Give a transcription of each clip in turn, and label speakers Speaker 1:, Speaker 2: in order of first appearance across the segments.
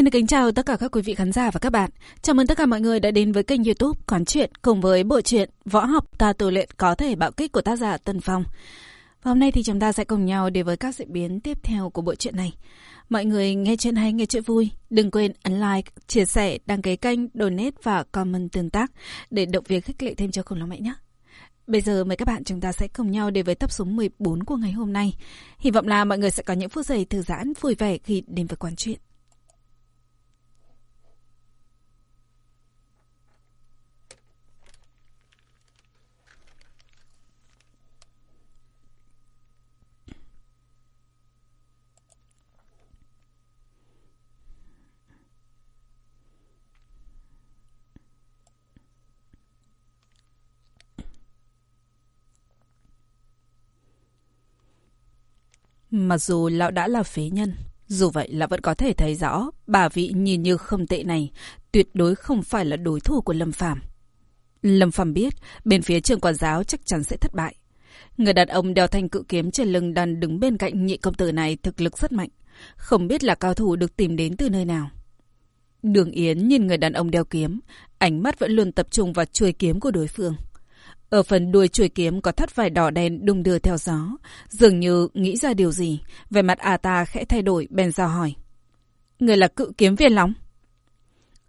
Speaker 1: Xin được kính chào tất cả các quý vị khán giả và các bạn. Chào mừng tất cả mọi người đã đến với kênh youtube Quán Chuyện cùng với bộ truyện Võ học ta tu luyện có thể bạo kích của tác giả Tân Phong. Và hôm nay thì chúng ta sẽ cùng nhau đến với các diễn biến tiếp theo của bộ truyện này. Mọi người nghe chuyện hay, nghe chuyện vui. Đừng quên ấn like, chia sẻ, đăng ký kênh, donate và comment tương tác để động viên khích lệ thêm cho khủng long mẹ nhé. Bây giờ mời các bạn chúng ta sẽ cùng nhau đến với tập số 14 của ngày hôm nay. Hy vọng là mọi người sẽ có những phút giây thư giãn, vui vẻ khi đến với quán chuyện. Mặc dù lão đã là phế nhân, dù vậy là vẫn có thể thấy rõ bà vị nhìn như không tệ này tuyệt đối không phải là đối thủ của Lâm Phàm. Lâm Phàm biết bên phía trường quản giáo chắc chắn sẽ thất bại. Người đàn ông đeo thanh cự kiếm trên lưng đang đứng bên cạnh nhị công tử này thực lực rất mạnh. Không biết là cao thủ được tìm đến từ nơi nào. Đường Yến nhìn người đàn ông đeo kiếm, ánh mắt vẫn luôn tập trung vào chuôi kiếm của đối phương. Ở phần đuôi chuôi kiếm có thắt vải đỏ đen đung đưa theo gió. Dường như nghĩ ra điều gì. Về mặt à ta khẽ thay đổi, bèn ra hỏi. Người là cự kiếm viên lóng.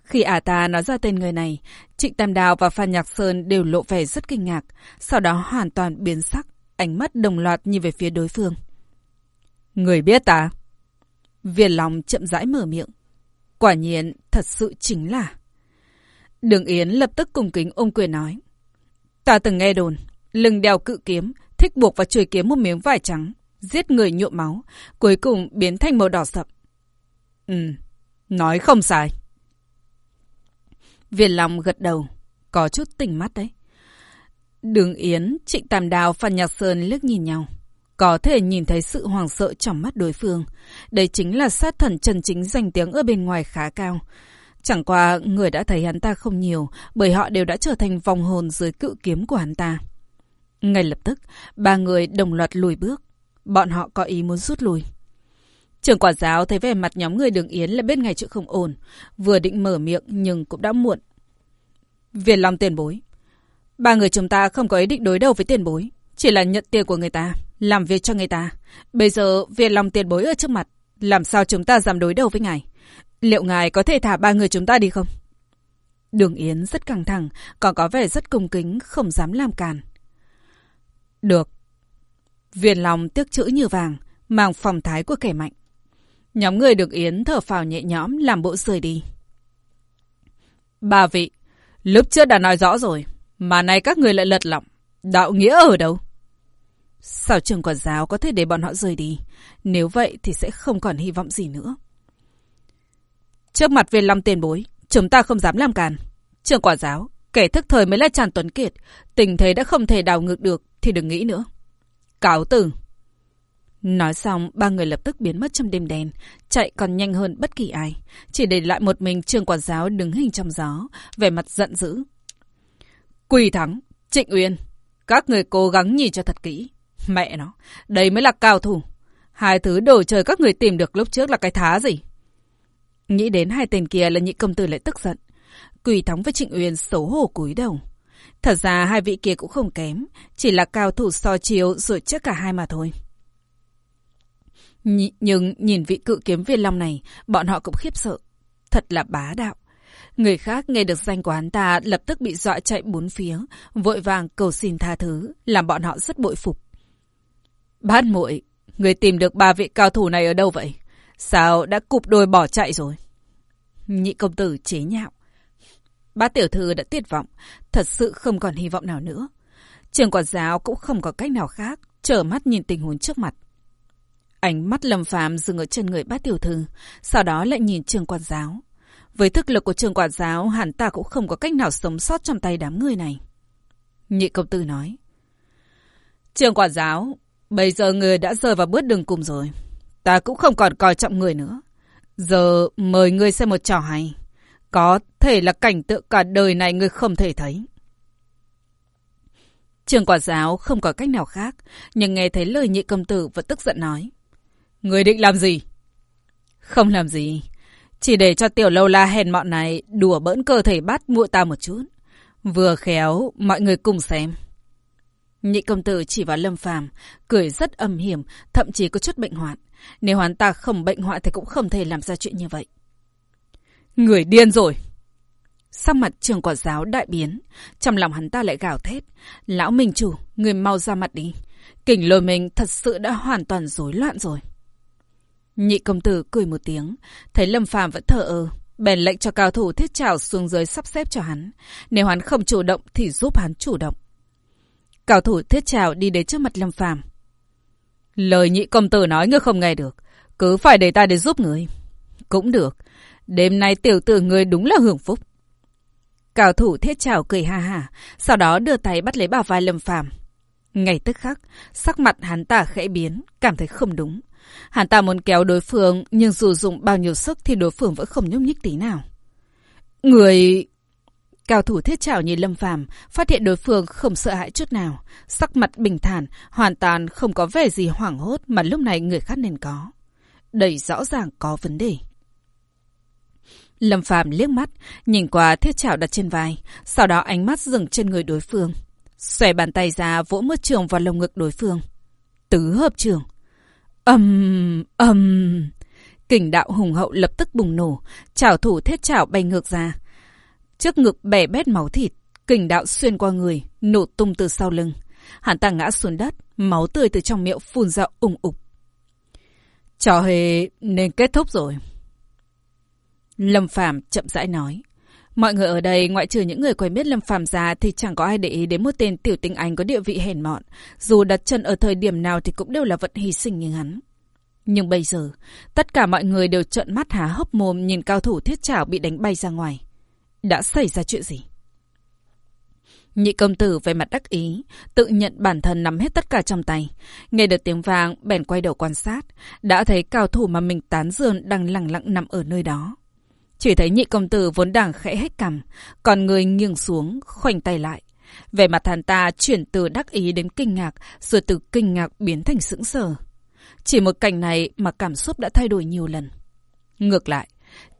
Speaker 1: Khi à ta nói ra tên người này, Trịnh Tam Đào và Phan Nhạc Sơn đều lộ vẻ rất kinh ngạc. Sau đó hoàn toàn biến sắc, ánh mắt đồng loạt nhìn về phía đối phương. Người biết ta? Viên lòng chậm rãi mở miệng. Quả nhiên, thật sự chính là... Đường Yến lập tức cùng kính ôm quyền nói. Ta từng nghe đồn, lưng đeo cự kiếm, thích buộc vào chuôi kiếm một miếng vải trắng, giết người nhuộm máu, cuối cùng biến thành màu đỏ sậm. Ừ, nói không sai. Viên Long gật đầu, có chút tỉnh mắt đấy. Đường Yến, Trịnh Tam Đào và Nhạc Sơn liếc nhìn nhau. Có thể nhìn thấy sự hoàng sợ trong mắt đối phương. Đây chính là sát thần chân chính danh tiếng ở bên ngoài khá cao. Chẳng qua người đã thấy hắn ta không nhiều bởi họ đều đã trở thành vòng hồn dưới cự kiếm của hắn ta. Ngay lập tức, ba người đồng loạt lùi bước. Bọn họ có ý muốn rút lui. Trường quả giáo thấy vẻ mặt nhóm người đường Yến là bên ngày chữ không ổn. Vừa định mở miệng nhưng cũng đã muộn. Việt Long tiền bối. Ba người chúng ta không có ý định đối đầu với tiền bối. Chỉ là nhận tiền của người ta, làm việc cho người ta. Bây giờ Việt Long tiền bối ở trước mặt. Làm sao chúng ta dám đối đầu với ngài? Liệu ngài có thể thả ba người chúng ta đi không? Đường Yến rất căng thẳng, còn có vẻ rất cung kính, không dám làm càn. Được. Viên lòng tiếc chữ như vàng, mang phòng thái của kẻ mạnh. Nhóm người được Yến thở phào nhẹ nhõm làm bộ rời đi. Ba vị, lúc trước đã nói rõ rồi, mà nay các người lại lật lọng. Đạo nghĩa ở đâu? Sao trường quản giáo có thể để bọn họ rời đi? Nếu vậy thì sẽ không còn hy vọng gì nữa. Trước mặt viên long tiền bối, chúng ta không dám làm càn. Trường quả giáo, kẻ thức thời mới là Tràn Tuấn Kiệt. Tình thế đã không thể đào ngược được, thì đừng nghĩ nữa. Cáo tử. Nói xong, ba người lập tức biến mất trong đêm đen, chạy còn nhanh hơn bất kỳ ai. Chỉ để lại một mình trường quản giáo đứng hình trong gió, vẻ mặt giận dữ. Quỳ thắng, Trịnh Uyên, các người cố gắng nhìn cho thật kỹ. Mẹ nó, đây mới là cao thủ. Hai thứ đồ chơi các người tìm được lúc trước là cái thá gì? Nghĩ đến hai tên kia là nhị công tử lại tức giận. Quỳ thóng với Trịnh Uyên xấu hổ cúi đầu. Thật ra hai vị kia cũng không kém, chỉ là cao thủ so chiếu rồi chắc cả hai mà thôi. Nh nhưng nhìn vị cự kiếm viên long này, bọn họ cũng khiếp sợ. Thật là bá đạo. Người khác nghe được danh của hắn ta lập tức bị dọa chạy bốn phía, vội vàng cầu xin tha thứ, làm bọn họ rất bội phục. Bát muội, người tìm được ba vị cao thủ này ở đâu vậy? Sao đã cụp đôi bỏ chạy rồi? Nhị công tử chế nhạo. bá tiểu thư đã tuyệt vọng, thật sự không còn hy vọng nào nữa. Trường quản giáo cũng không có cách nào khác, trở mắt nhìn tình huống trước mặt. Ánh mắt lâm phàm dừng ở chân người bá tiểu thư, sau đó lại nhìn trường quản giáo. Với thực lực của trường quản giáo, hẳn ta cũng không có cách nào sống sót trong tay đám người này. Nhị công tử nói. Trường quản giáo, bây giờ người đã rơi vào bước đường cùng rồi. Ta cũng không còn coi trọng người nữa. Giờ mời ngươi xem một trò hay. Có thể là cảnh tượng cả đời này ngươi không thể thấy. Trường quả giáo không có cách nào khác, nhưng nghe thấy lời nhị công tử vẫn tức giận nói. Người định làm gì? Không làm gì. Chỉ để cho tiểu lâu la hèn mọn này đùa bỡn cơ thể bắt muội ta một chút. Vừa khéo, mọi người cùng xem. Nhị công tử chỉ vào Lâm Phàm, cười rất âm hiểm, thậm chí có chút bệnh hoạn. Nếu hắn ta không bệnh hoạn thì cũng không thể làm ra chuyện như vậy. Người điên rồi! Sắc mặt trường quả giáo đại biến, trong lòng hắn ta lại gào thét. Lão Minh Chủ, người mau ra mặt đi. Kình lôi mình thật sự đã hoàn toàn rối loạn rồi. Nhị công tử cười một tiếng, thấy Lâm Phàm vẫn thờ ơ, bèn lệnh cho cao thủ thiết trảo xuống dưới sắp xếp cho hắn. Nếu hắn không chủ động thì giúp hắn chủ động. Cao thủ thiết trào đi đến trước mặt Lâm Phàm. Lời nhị công tử nói ngươi không nghe được, cứ phải để ta đến giúp người. Cũng được, đêm nay tiểu tử ngươi đúng là hưởng phúc. Cao thủ thiết trào cười ha ha, sau đó đưa tay bắt lấy bả vai Lâm Phàm. Ngay tức khắc, sắc mặt hắn ta khẽ biến, cảm thấy không đúng. Hắn ta muốn kéo đối phương, nhưng dù dùng bao nhiêu sức thì đối phương vẫn không nhúc nhích tí nào. Người... Cao thủ thiết chảo nhìn Lâm Phàm phát hiện đối phương không sợ hãi chút nào. Sắc mặt bình thản, hoàn toàn không có vẻ gì hoảng hốt mà lúc này người khác nên có. Đầy rõ ràng có vấn đề. Lâm Phàm liếc mắt, nhìn qua thiết chảo đặt trên vai, sau đó ánh mắt dừng trên người đối phương. Xòe bàn tay ra vỗ một trường vào lồng ngực đối phương. Tứ hợp trường. Âm, âm. Kình đạo hùng hậu lập tức bùng nổ, chảo thủ thiết chảo bay ngược ra. Trước ngực bẻ bét máu thịt, kình đạo xuyên qua người, nổ tung từ sau lưng. Hắn ta ngã xuống đất, máu tươi từ trong miệng phun ra ủng ục. Trò hề nên kết thúc rồi. Lâm Phàm chậm rãi nói. Mọi người ở đây, ngoại trừ những người quen biết Lâm Phàm ra thì chẳng có ai để ý đến một tên tiểu tinh anh có địa vị hèn mọn. Dù đặt chân ở thời điểm nào thì cũng đều là vận hy sinh như hắn. Nhưng bây giờ, tất cả mọi người đều trợn mắt há hốc mồm nhìn cao thủ thiết chảo bị đánh bay ra ngoài. Đã xảy ra chuyện gì? Nhị công tử về mặt đắc ý, tự nhận bản thân nắm hết tất cả trong tay. Nghe được tiếng vàng, bèn quay đầu quan sát, đã thấy cao thủ mà mình tán dương đang lặng lặng nằm ở nơi đó. Chỉ thấy nhị công tử vốn đang khẽ hết cằm, còn người nghiêng xuống, khoanh tay lại. Về mặt hắn ta chuyển từ đắc ý đến kinh ngạc, rồi từ kinh ngạc biến thành sững sờ. Chỉ một cảnh này mà cảm xúc đã thay đổi nhiều lần. Ngược lại,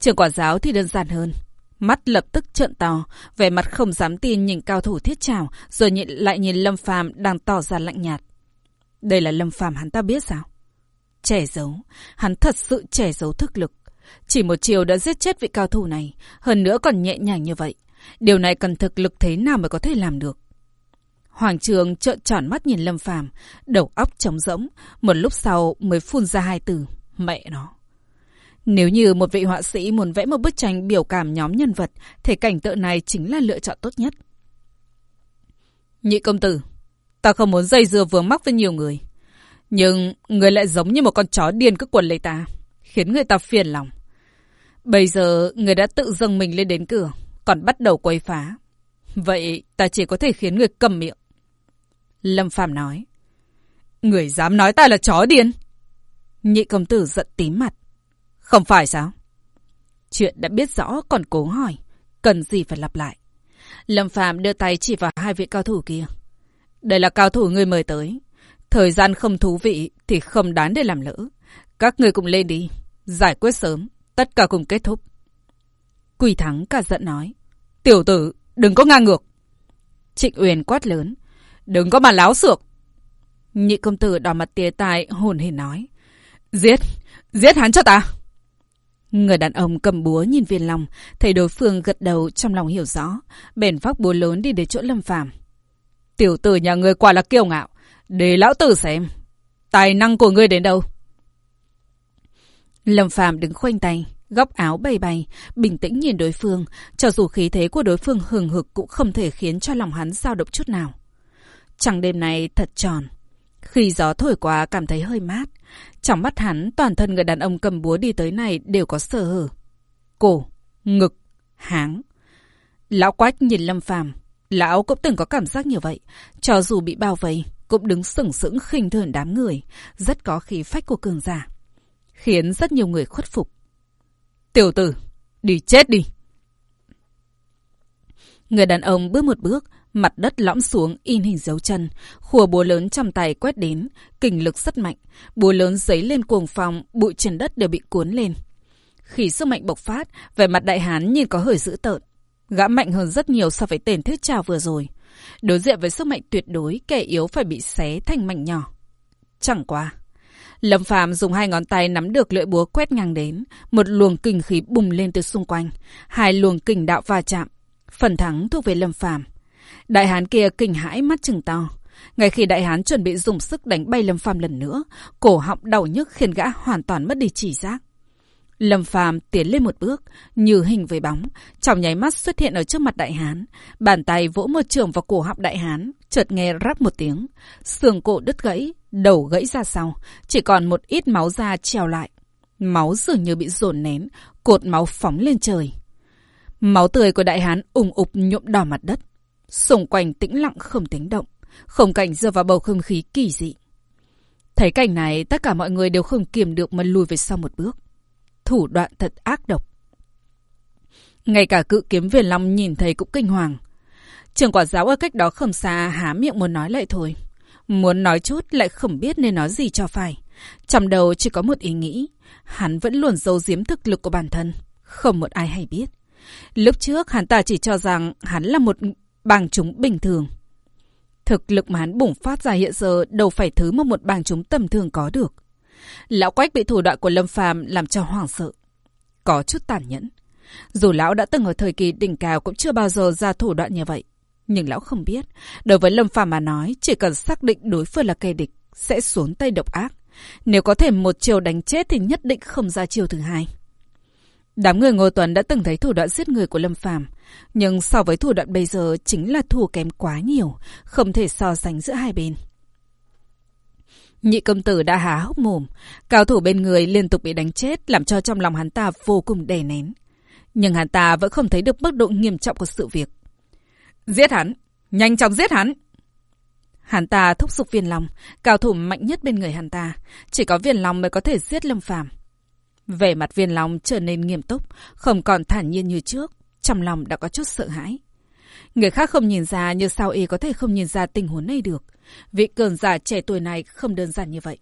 Speaker 1: trường quả giáo thì đơn giản hơn. Mắt lập tức trợn to, vẻ mặt không dám tin nhìn cao thủ thiết trào, rồi nhìn, lại nhìn Lâm Phàm đang tỏ ra lạnh nhạt. Đây là Lâm Phàm hắn ta biết sao? Trẻ giấu, hắn thật sự trẻ giấu thức lực. Chỉ một chiều đã giết chết vị cao thủ này, hơn nữa còn nhẹ nhàng như vậy. Điều này cần thực lực thế nào mới có thể làm được? Hoàng Trường trợn tròn mắt nhìn Lâm Phàm, đầu óc trống rỗng, một lúc sau mới phun ra hai từ, mẹ nó. Nếu như một vị họa sĩ muốn vẽ một bức tranh biểu cảm nhóm nhân vật, thì cảnh tượng này chính là lựa chọn tốt nhất. Nhị công tử, ta không muốn dây dưa vướng mắc với nhiều người. Nhưng người lại giống như một con chó điên cứ quần lấy ta, khiến người ta phiền lòng. Bây giờ người đã tự dâng mình lên đến cửa, còn bắt đầu quấy phá. Vậy ta chỉ có thể khiến người cầm miệng. Lâm Phàm nói. Người dám nói ta là chó điên. Nhị công tử giận tím mặt. Không phải sao? Chuyện đã biết rõ còn cố hỏi. Cần gì phải lặp lại. Lâm Phàm đưa tay chỉ vào hai vị cao thủ kia. Đây là cao thủ người mời tới. Thời gian không thú vị thì không đáng để làm lỡ. Các người cùng lên đi. Giải quyết sớm. Tất cả cùng kết thúc. Quỳ Thắng cả giận nói. Tiểu tử, đừng có ngang ngược. Trịnh Uyển quát lớn. Đừng có mà láo xược. Nhị công tử đỏ mặt tía tai hồn hển nói. Giết, giết hắn cho ta. Người đàn ông cầm búa nhìn viên lòng, thấy đối phương gật đầu trong lòng hiểu rõ, bèn vác búa lớn đi đến chỗ lâm phàm. Tiểu tử nhà người quả là kiêu ngạo, để lão tử xem, tài năng của ngươi đến đâu. Lâm Phàm đứng khoanh tay, góc áo bay bay, bình tĩnh nhìn đối phương, cho dù khí thế của đối phương hừng hực cũng không thể khiến cho lòng hắn dao động chút nào. Trăng đêm này thật tròn. Khi gió thổi qua cảm thấy hơi mát. Trong mắt hắn, toàn thân người đàn ông cầm búa đi tới này đều có sơ hở. Cổ, ngực, háng. Lão Quách nhìn Lâm Phàm, lão cũng từng có cảm giác như vậy, cho dù bị bao vây, cũng đứng sững sững khinh thường đám người, rất có khí phách của cường giả khiến rất nhiều người khuất phục. Tiểu tử, đi chết đi. Người đàn ông bước một bước, mặt đất lõm xuống in hình dấu chân, khùa búa lớn trong tay quét đến, kình lực rất mạnh, búa lớn giấy lên cuồng phòng, bụi trên đất đều bị cuốn lên. Khi sức mạnh bộc phát, về mặt đại hán nhìn có hơi dữ tợn. Gã mạnh hơn rất nhiều so với tên thiết trào vừa rồi. Đối diện với sức mạnh tuyệt đối, kẻ yếu phải bị xé thành mảnh nhỏ. Chẳng qua. Lâm Phàm dùng hai ngón tay nắm được lưỡi búa quét ngang đến, một luồng kinh khí bùng lên từ xung quanh, hai luồng kình đạo va chạm, phần thắng thuộc về Lâm Phàm. Đại hán kia kinh hãi mắt chừng to, ngay khi đại hán chuẩn bị dùng sức đánh bay Lâm Phàm lần nữa, cổ họng đau nhức khiến gã hoàn toàn mất đi chỉ giác. Lâm Phàm tiến lên một bước, như hình với bóng, trong nháy mắt xuất hiện ở trước mặt đại hán, bàn tay vỗ một trường vào cổ họng đại hán, chợt nghe rắc một tiếng, xương cổ đứt gãy, đầu gãy ra sau, chỉ còn một ít máu da treo lại. Máu dường như bị dồn nén, cột máu phóng lên trời. Máu tươi của đại hán ủng ục nhuộm đỏ mặt đất. Xung quanh tĩnh lặng không tiếng động, không cảnh rơi vào bầu không khí kỳ dị. Thấy cảnh này, tất cả mọi người đều không kiềm được mà lùi về sau một bước. Thủ đoạn thật ác độc. Ngay cả cự kiếm viền long nhìn thấy cũng kinh hoàng. Trường quả giáo ở cách đó không xa há miệng muốn nói lại thôi. Muốn nói chút lại không biết nên nói gì cho phải. Trong đầu chỉ có một ý nghĩ. Hắn vẫn luôn giấu giếm thực lực của bản thân. Không một ai hay biết. Lúc trước hắn ta chỉ cho rằng hắn là một bàng chúng bình thường. Thực lực mà hắn bùng phát ra hiện giờ đâu phải thứ mà một bàng chúng tầm thường có được. Lão Quách bị thủ đoạn của Lâm Phàm làm cho hoảng sợ. Có chút tàn nhẫn. Dù lão đã từng ở thời kỳ đỉnh cao cũng chưa bao giờ ra thủ đoạn như vậy. Nhưng lão không biết, đối với Lâm Phàm mà nói, chỉ cần xác định đối phương là kẻ địch, sẽ xuống tay độc ác. Nếu có thể một chiều đánh chết thì nhất định không ra chiều thứ hai. Đám người Ngô Tuấn đã từng thấy thủ đoạn giết người của Lâm Phàm, nhưng so với thủ đoạn bây giờ chính là thua kém quá nhiều, không thể so sánh giữa hai bên. Nhị công tử đã há hốc mồm, cao thủ bên người liên tục bị đánh chết làm cho trong lòng hắn ta vô cùng đè nén. Nhưng hắn ta vẫn không thấy được mức độ nghiêm trọng của sự việc. Giết hắn! Nhanh chóng giết hắn! Hắn ta thúc giục viên lòng, cao thủ mạnh nhất bên người hắn ta. Chỉ có viên lòng mới có thể giết lâm phàm về mặt viên lòng trở nên nghiêm túc, không còn thản nhiên như trước. Trong lòng đã có chút sợ hãi. Người khác không nhìn ra như sao y có thể không nhìn ra tình huống này được. Vị cường giả trẻ tuổi này không đơn giản như vậy.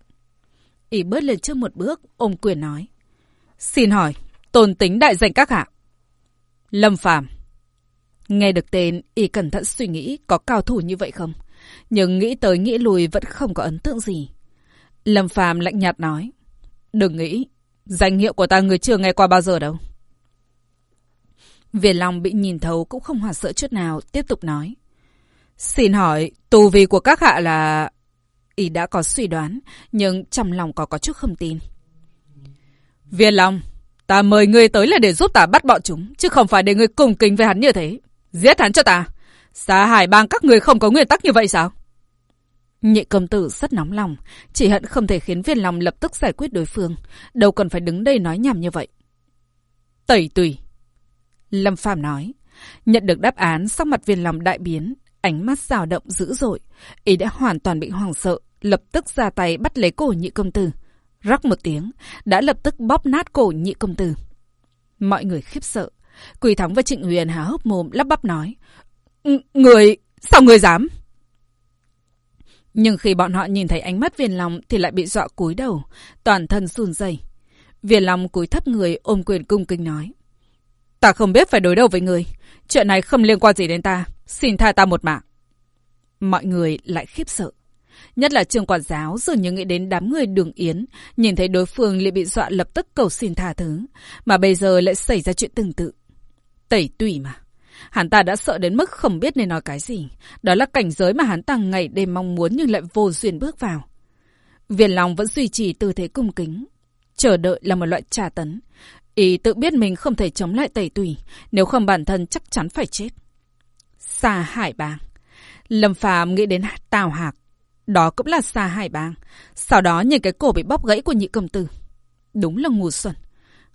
Speaker 1: Y bớt lên trước một bước, ôm quyền nói. Xin hỏi, tôn tính đại danh các hạ. Lâm Phàm Nghe được tên, y cẩn thận suy nghĩ có cao thủ như vậy không? Nhưng nghĩ tới nghĩ lùi vẫn không có ấn tượng gì. Lâm Phàm lạnh nhạt nói. Đừng nghĩ, danh hiệu của ta người chưa nghe qua bao giờ đâu. Viên Long bị nhìn thấu cũng không hoảng sợ chút nào, tiếp tục nói. Xin hỏi, tù vi của các hạ là... Ý đã có suy đoán, nhưng trong lòng có có chút không tin. Viên Long, ta mời ngươi tới là để giúp ta bắt bọn chúng, chứ không phải để ngươi cùng kính với hắn như thế. Giết hắn cho ta. Xã hải bang các người không có nguyên tắc như vậy sao? Nhị công tử rất nóng lòng, chỉ hận không thể khiến viên lòng lập tức giải quyết đối phương. Đâu cần phải đứng đây nói nhảm như vậy. Tẩy tùy. Lâm Phàm nói. Nhận được đáp án, sắc mặt viên lòng đại biến, ánh mắt dao động dữ dội. Ý đã hoàn toàn bị hoảng sợ, lập tức ra tay bắt lấy cổ nhị công tử. Rắc một tiếng, đã lập tức bóp nát cổ nhị công tử. Mọi người khiếp sợ. Quỳ Thắng và Trịnh Huyền há hốc mồm lắp bắp nói. Người, sao người dám? Nhưng khi bọn họ nhìn thấy ánh mắt viên lòng thì lại bị dọa cúi đầu, toàn thân run rẩy. Viên lòng cúi thấp người ôm quyền cung kính nói. Ta không biết phải đối đầu với người. Chuyện này không liên quan gì đến ta. Xin tha ta một mạng. Mọi người lại khiếp sợ. Nhất là trường quản giáo dường như nghĩ đến đám người đường yến, nhìn thấy đối phương lại bị dọa lập tức cầu xin tha thứ, mà bây giờ lại xảy ra chuyện tương tự. Tẩy tùy mà. Hắn ta đã sợ đến mức không biết nên nói cái gì. Đó là cảnh giới mà hắn ta ngày đêm mong muốn nhưng lại vô duyên bước vào. Viên lòng vẫn duy trì tư thế cung kính. Chờ đợi là một loại trả tấn. Ý tự biết mình không thể chống lại tẩy tùy, nếu không bản thân chắc chắn phải chết. Xa Hải Bang Lâm Phàm nghĩ đến Tào Hạc. Đó cũng là Xa Hải Bang. Sau đó nhìn cái cổ bị bóp gãy của nhị công tử. Đúng là ngu xuẩn.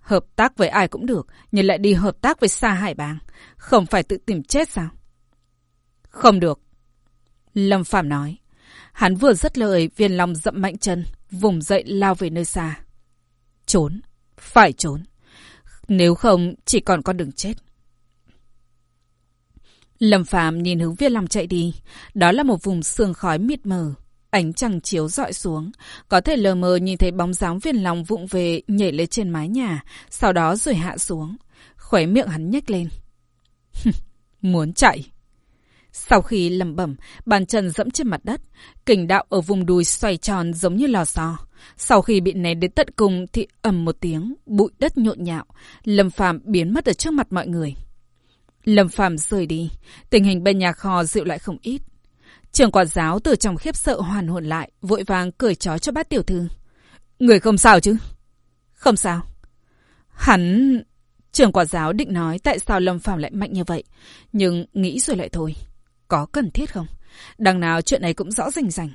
Speaker 1: Hợp tác với ai cũng được, nhưng lại đi hợp tác với xa Hải Bang. Không phải tự tìm chết sao? Không được. Lâm Phạm nói. Hắn vừa dứt lời, viên lòng dậm mạnh chân, vùng dậy lao về nơi xa. Trốn. Phải trốn. Nếu không, chỉ còn con đường chết. Lâm Phạm nhìn hướng viên lòng chạy đi. Đó là một vùng sương khói mịt mờ. Ánh trăng chiếu dọi xuống, có thể lờ mờ nhìn thấy bóng dáng viên lòng vụng về nhảy lên trên mái nhà, sau đó rồi hạ xuống. Khóe miệng hắn nhếch lên. Muốn chạy. Sau khi lầm bẩm, bàn chân dẫm trên mặt đất, kình đạo ở vùng đùi xoay tròn giống như lò xo. Sau khi bị nén đến tận cùng thì ầm một tiếng, bụi đất nhộn nhạo, Lâm Phàm biến mất ở trước mặt mọi người. Lâm Phàm rời đi, tình hình bên nhà kho dịu lại không ít. Trường quản giáo từ trong khiếp sợ hoàn hồn lại, vội vàng cười trói cho bát tiểu thư. Người không sao chứ? Không sao. Hắn... Trường quản giáo định nói tại sao Lâm Phàm lại mạnh như vậy, nhưng nghĩ rồi lại thôi. Có cần thiết không? Đằng nào chuyện này cũng rõ rành rành.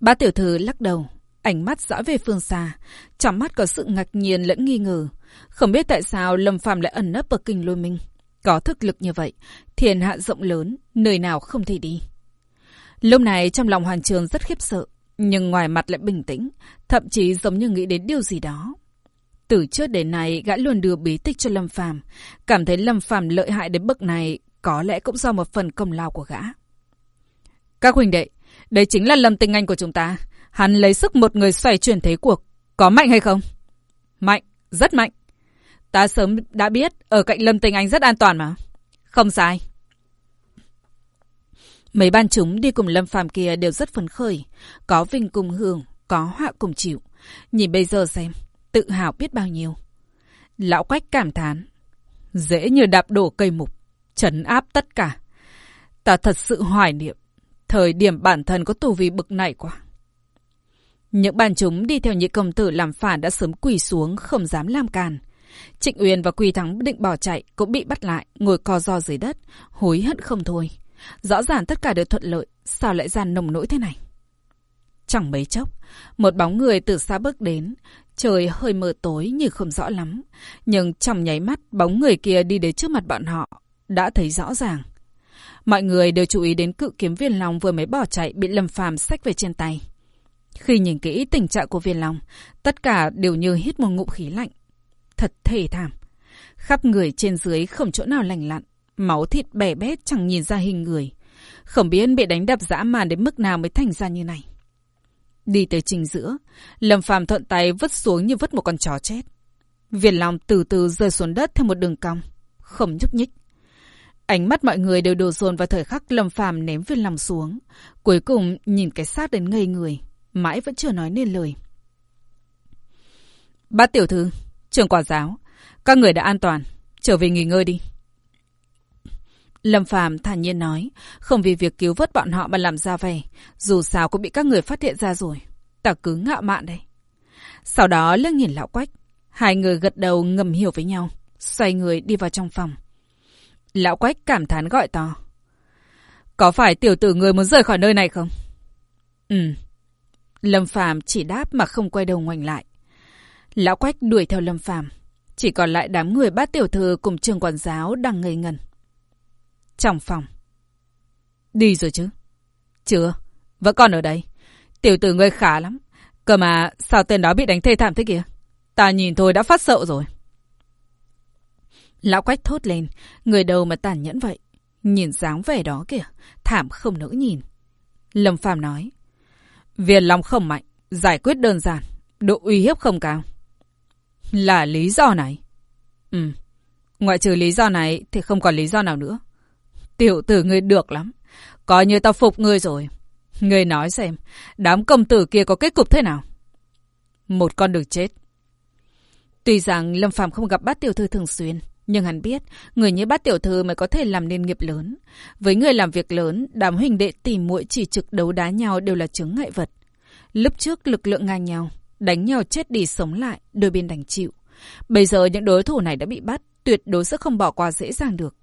Speaker 1: Bát tiểu thư lắc đầu, ánh mắt dõi về phương xa, trong mắt có sự ngạc nhiên lẫn nghi ngờ. Không biết tại sao Lâm Phàm lại ẩn nấp ở kinh lôi minh. Có thực lực như vậy, thiên hạ rộng lớn, nơi nào không thể đi. Lúc này trong lòng Hoàn Trường rất khiếp sợ, nhưng ngoài mặt lại bình tĩnh, thậm chí giống như nghĩ đến điều gì đó. Từ trước đến nay, gã luôn đưa bí tích cho Lâm Phàm, cảm thấy Lâm Phàm lợi hại đến bậc này, có lẽ cũng do một phần công lao của gã. Các huynh đệ, đây chính là Lâm Tinh Anh của chúng ta. Hắn lấy sức một người xoay chuyển thế cuộc. Có mạnh hay không? Mạnh, rất mạnh. Ta sớm đã biết ở cạnh Lâm tình Anh rất an toàn mà. Không sai. Mấy ban chúng đi cùng Lâm Phàm kia đều rất phấn khởi. Có vinh cùng hưởng, có họa cùng chịu. Nhìn bây giờ xem, tự hào biết bao nhiêu. Lão Quách cảm thán. Dễ như đạp đổ cây mục, trấn áp tất cả. Ta thật sự hoài niệm. Thời điểm bản thân có tù vì bực này quá. Những bàn chúng đi theo những công tử làm phản đã sớm quỳ xuống, không dám làm càn. Trịnh Uyên và Quỳ Thắng định bỏ chạy, cũng bị bắt lại, ngồi co ro dưới đất, hối hận không thôi. Rõ ràng tất cả đều thuận lợi, sao lại gian nồng nỗi thế này? Chẳng mấy chốc, một bóng người từ xa bước đến, trời hơi mờ tối như không rõ lắm. Nhưng trong nháy mắt, bóng người kia đi đến trước mặt bọn họ, đã thấy rõ ràng. Mọi người đều chú ý đến cự kiếm viên long vừa mới bỏ chạy bị Lâm Phàm xách về trên tay. Khi nhìn kỹ tình trạng của viên long, tất cả đều như hít một ngụm khí lạnh. Thật thê thảm. Khắp người trên dưới không chỗ nào lành lặn. Máu thịt bẻ bét chẳng nhìn ra hình người. Không biết bị đánh đập dã man đến mức nào mới thành ra như này. Đi tới trình giữa, Lâm Phàm thuận tay vứt xuống như vứt một con chó chết. viền long từ từ rơi xuống đất theo một đường cong, không nhúc nhích. Ánh mắt mọi người đều đổ dồn vào thời khắc Lâm Phàm ném viên lòng xuống. Cuối cùng nhìn cái xác đến ngây người, mãi vẫn chưa nói nên lời. Bác tiểu thư, trường quả giáo, các người đã an toàn, trở về nghỉ ngơi đi. Lâm Phàm thản nhiên nói, không vì việc cứu vớt bọn họ mà làm ra vẻ, dù sao cũng bị các người phát hiện ra rồi. Ta cứ ngạo mạn đây. Sau đó lưng nhìn lão quách, hai người gật đầu ngầm hiểu với nhau, xoay người đi vào trong phòng. Lão Quách cảm thán gọi to. Có phải tiểu tử người muốn rời khỏi nơi này không? Ừ. Lâm Phàm chỉ đáp mà không quay đầu ngoảnh lại. Lão Quách đuổi theo Lâm Phàm, chỉ còn lại đám người bát tiểu thư cùng trường quản giáo đang ngây ngần. Trong phòng. Đi rồi chứ? Chưa, vẫn còn ở đây. Tiểu tử ngươi khá lắm. Cơ mà sao tên đó bị đánh thê thảm thế kìa? Ta nhìn thôi đã phát sợ rồi. Lão quách thốt lên, người đâu mà tàn nhẫn vậy? Nhìn dáng vẻ đó kìa, thảm không nỡ nhìn. Lâm Phàm nói, Viên lòng không mạnh, giải quyết đơn giản, độ uy hiếp không cao. Là lý do này? Ừ, ngoại trừ lý do này thì không còn lý do nào nữa. Tiểu tử ngươi được lắm, coi như tao phục ngươi rồi. Ngươi nói xem, đám công tử kia có kết cục thế nào? Một con đường chết. Tuy rằng Lâm Phàm không gặp bát tiểu thư thường xuyên, nhưng hắn biết, người như bát tiểu thư mới có thể làm nên nghiệp lớn. Với người làm việc lớn, đám huynh đệ tìm muội chỉ trực đấu đá nhau đều là chứng ngại vật. Lúc trước lực lượng ngang nhau, đánh nhau chết đi sống lại, đôi bên đành chịu. Bây giờ những đối thủ này đã bị bắt, tuyệt đối sẽ không bỏ qua dễ dàng được.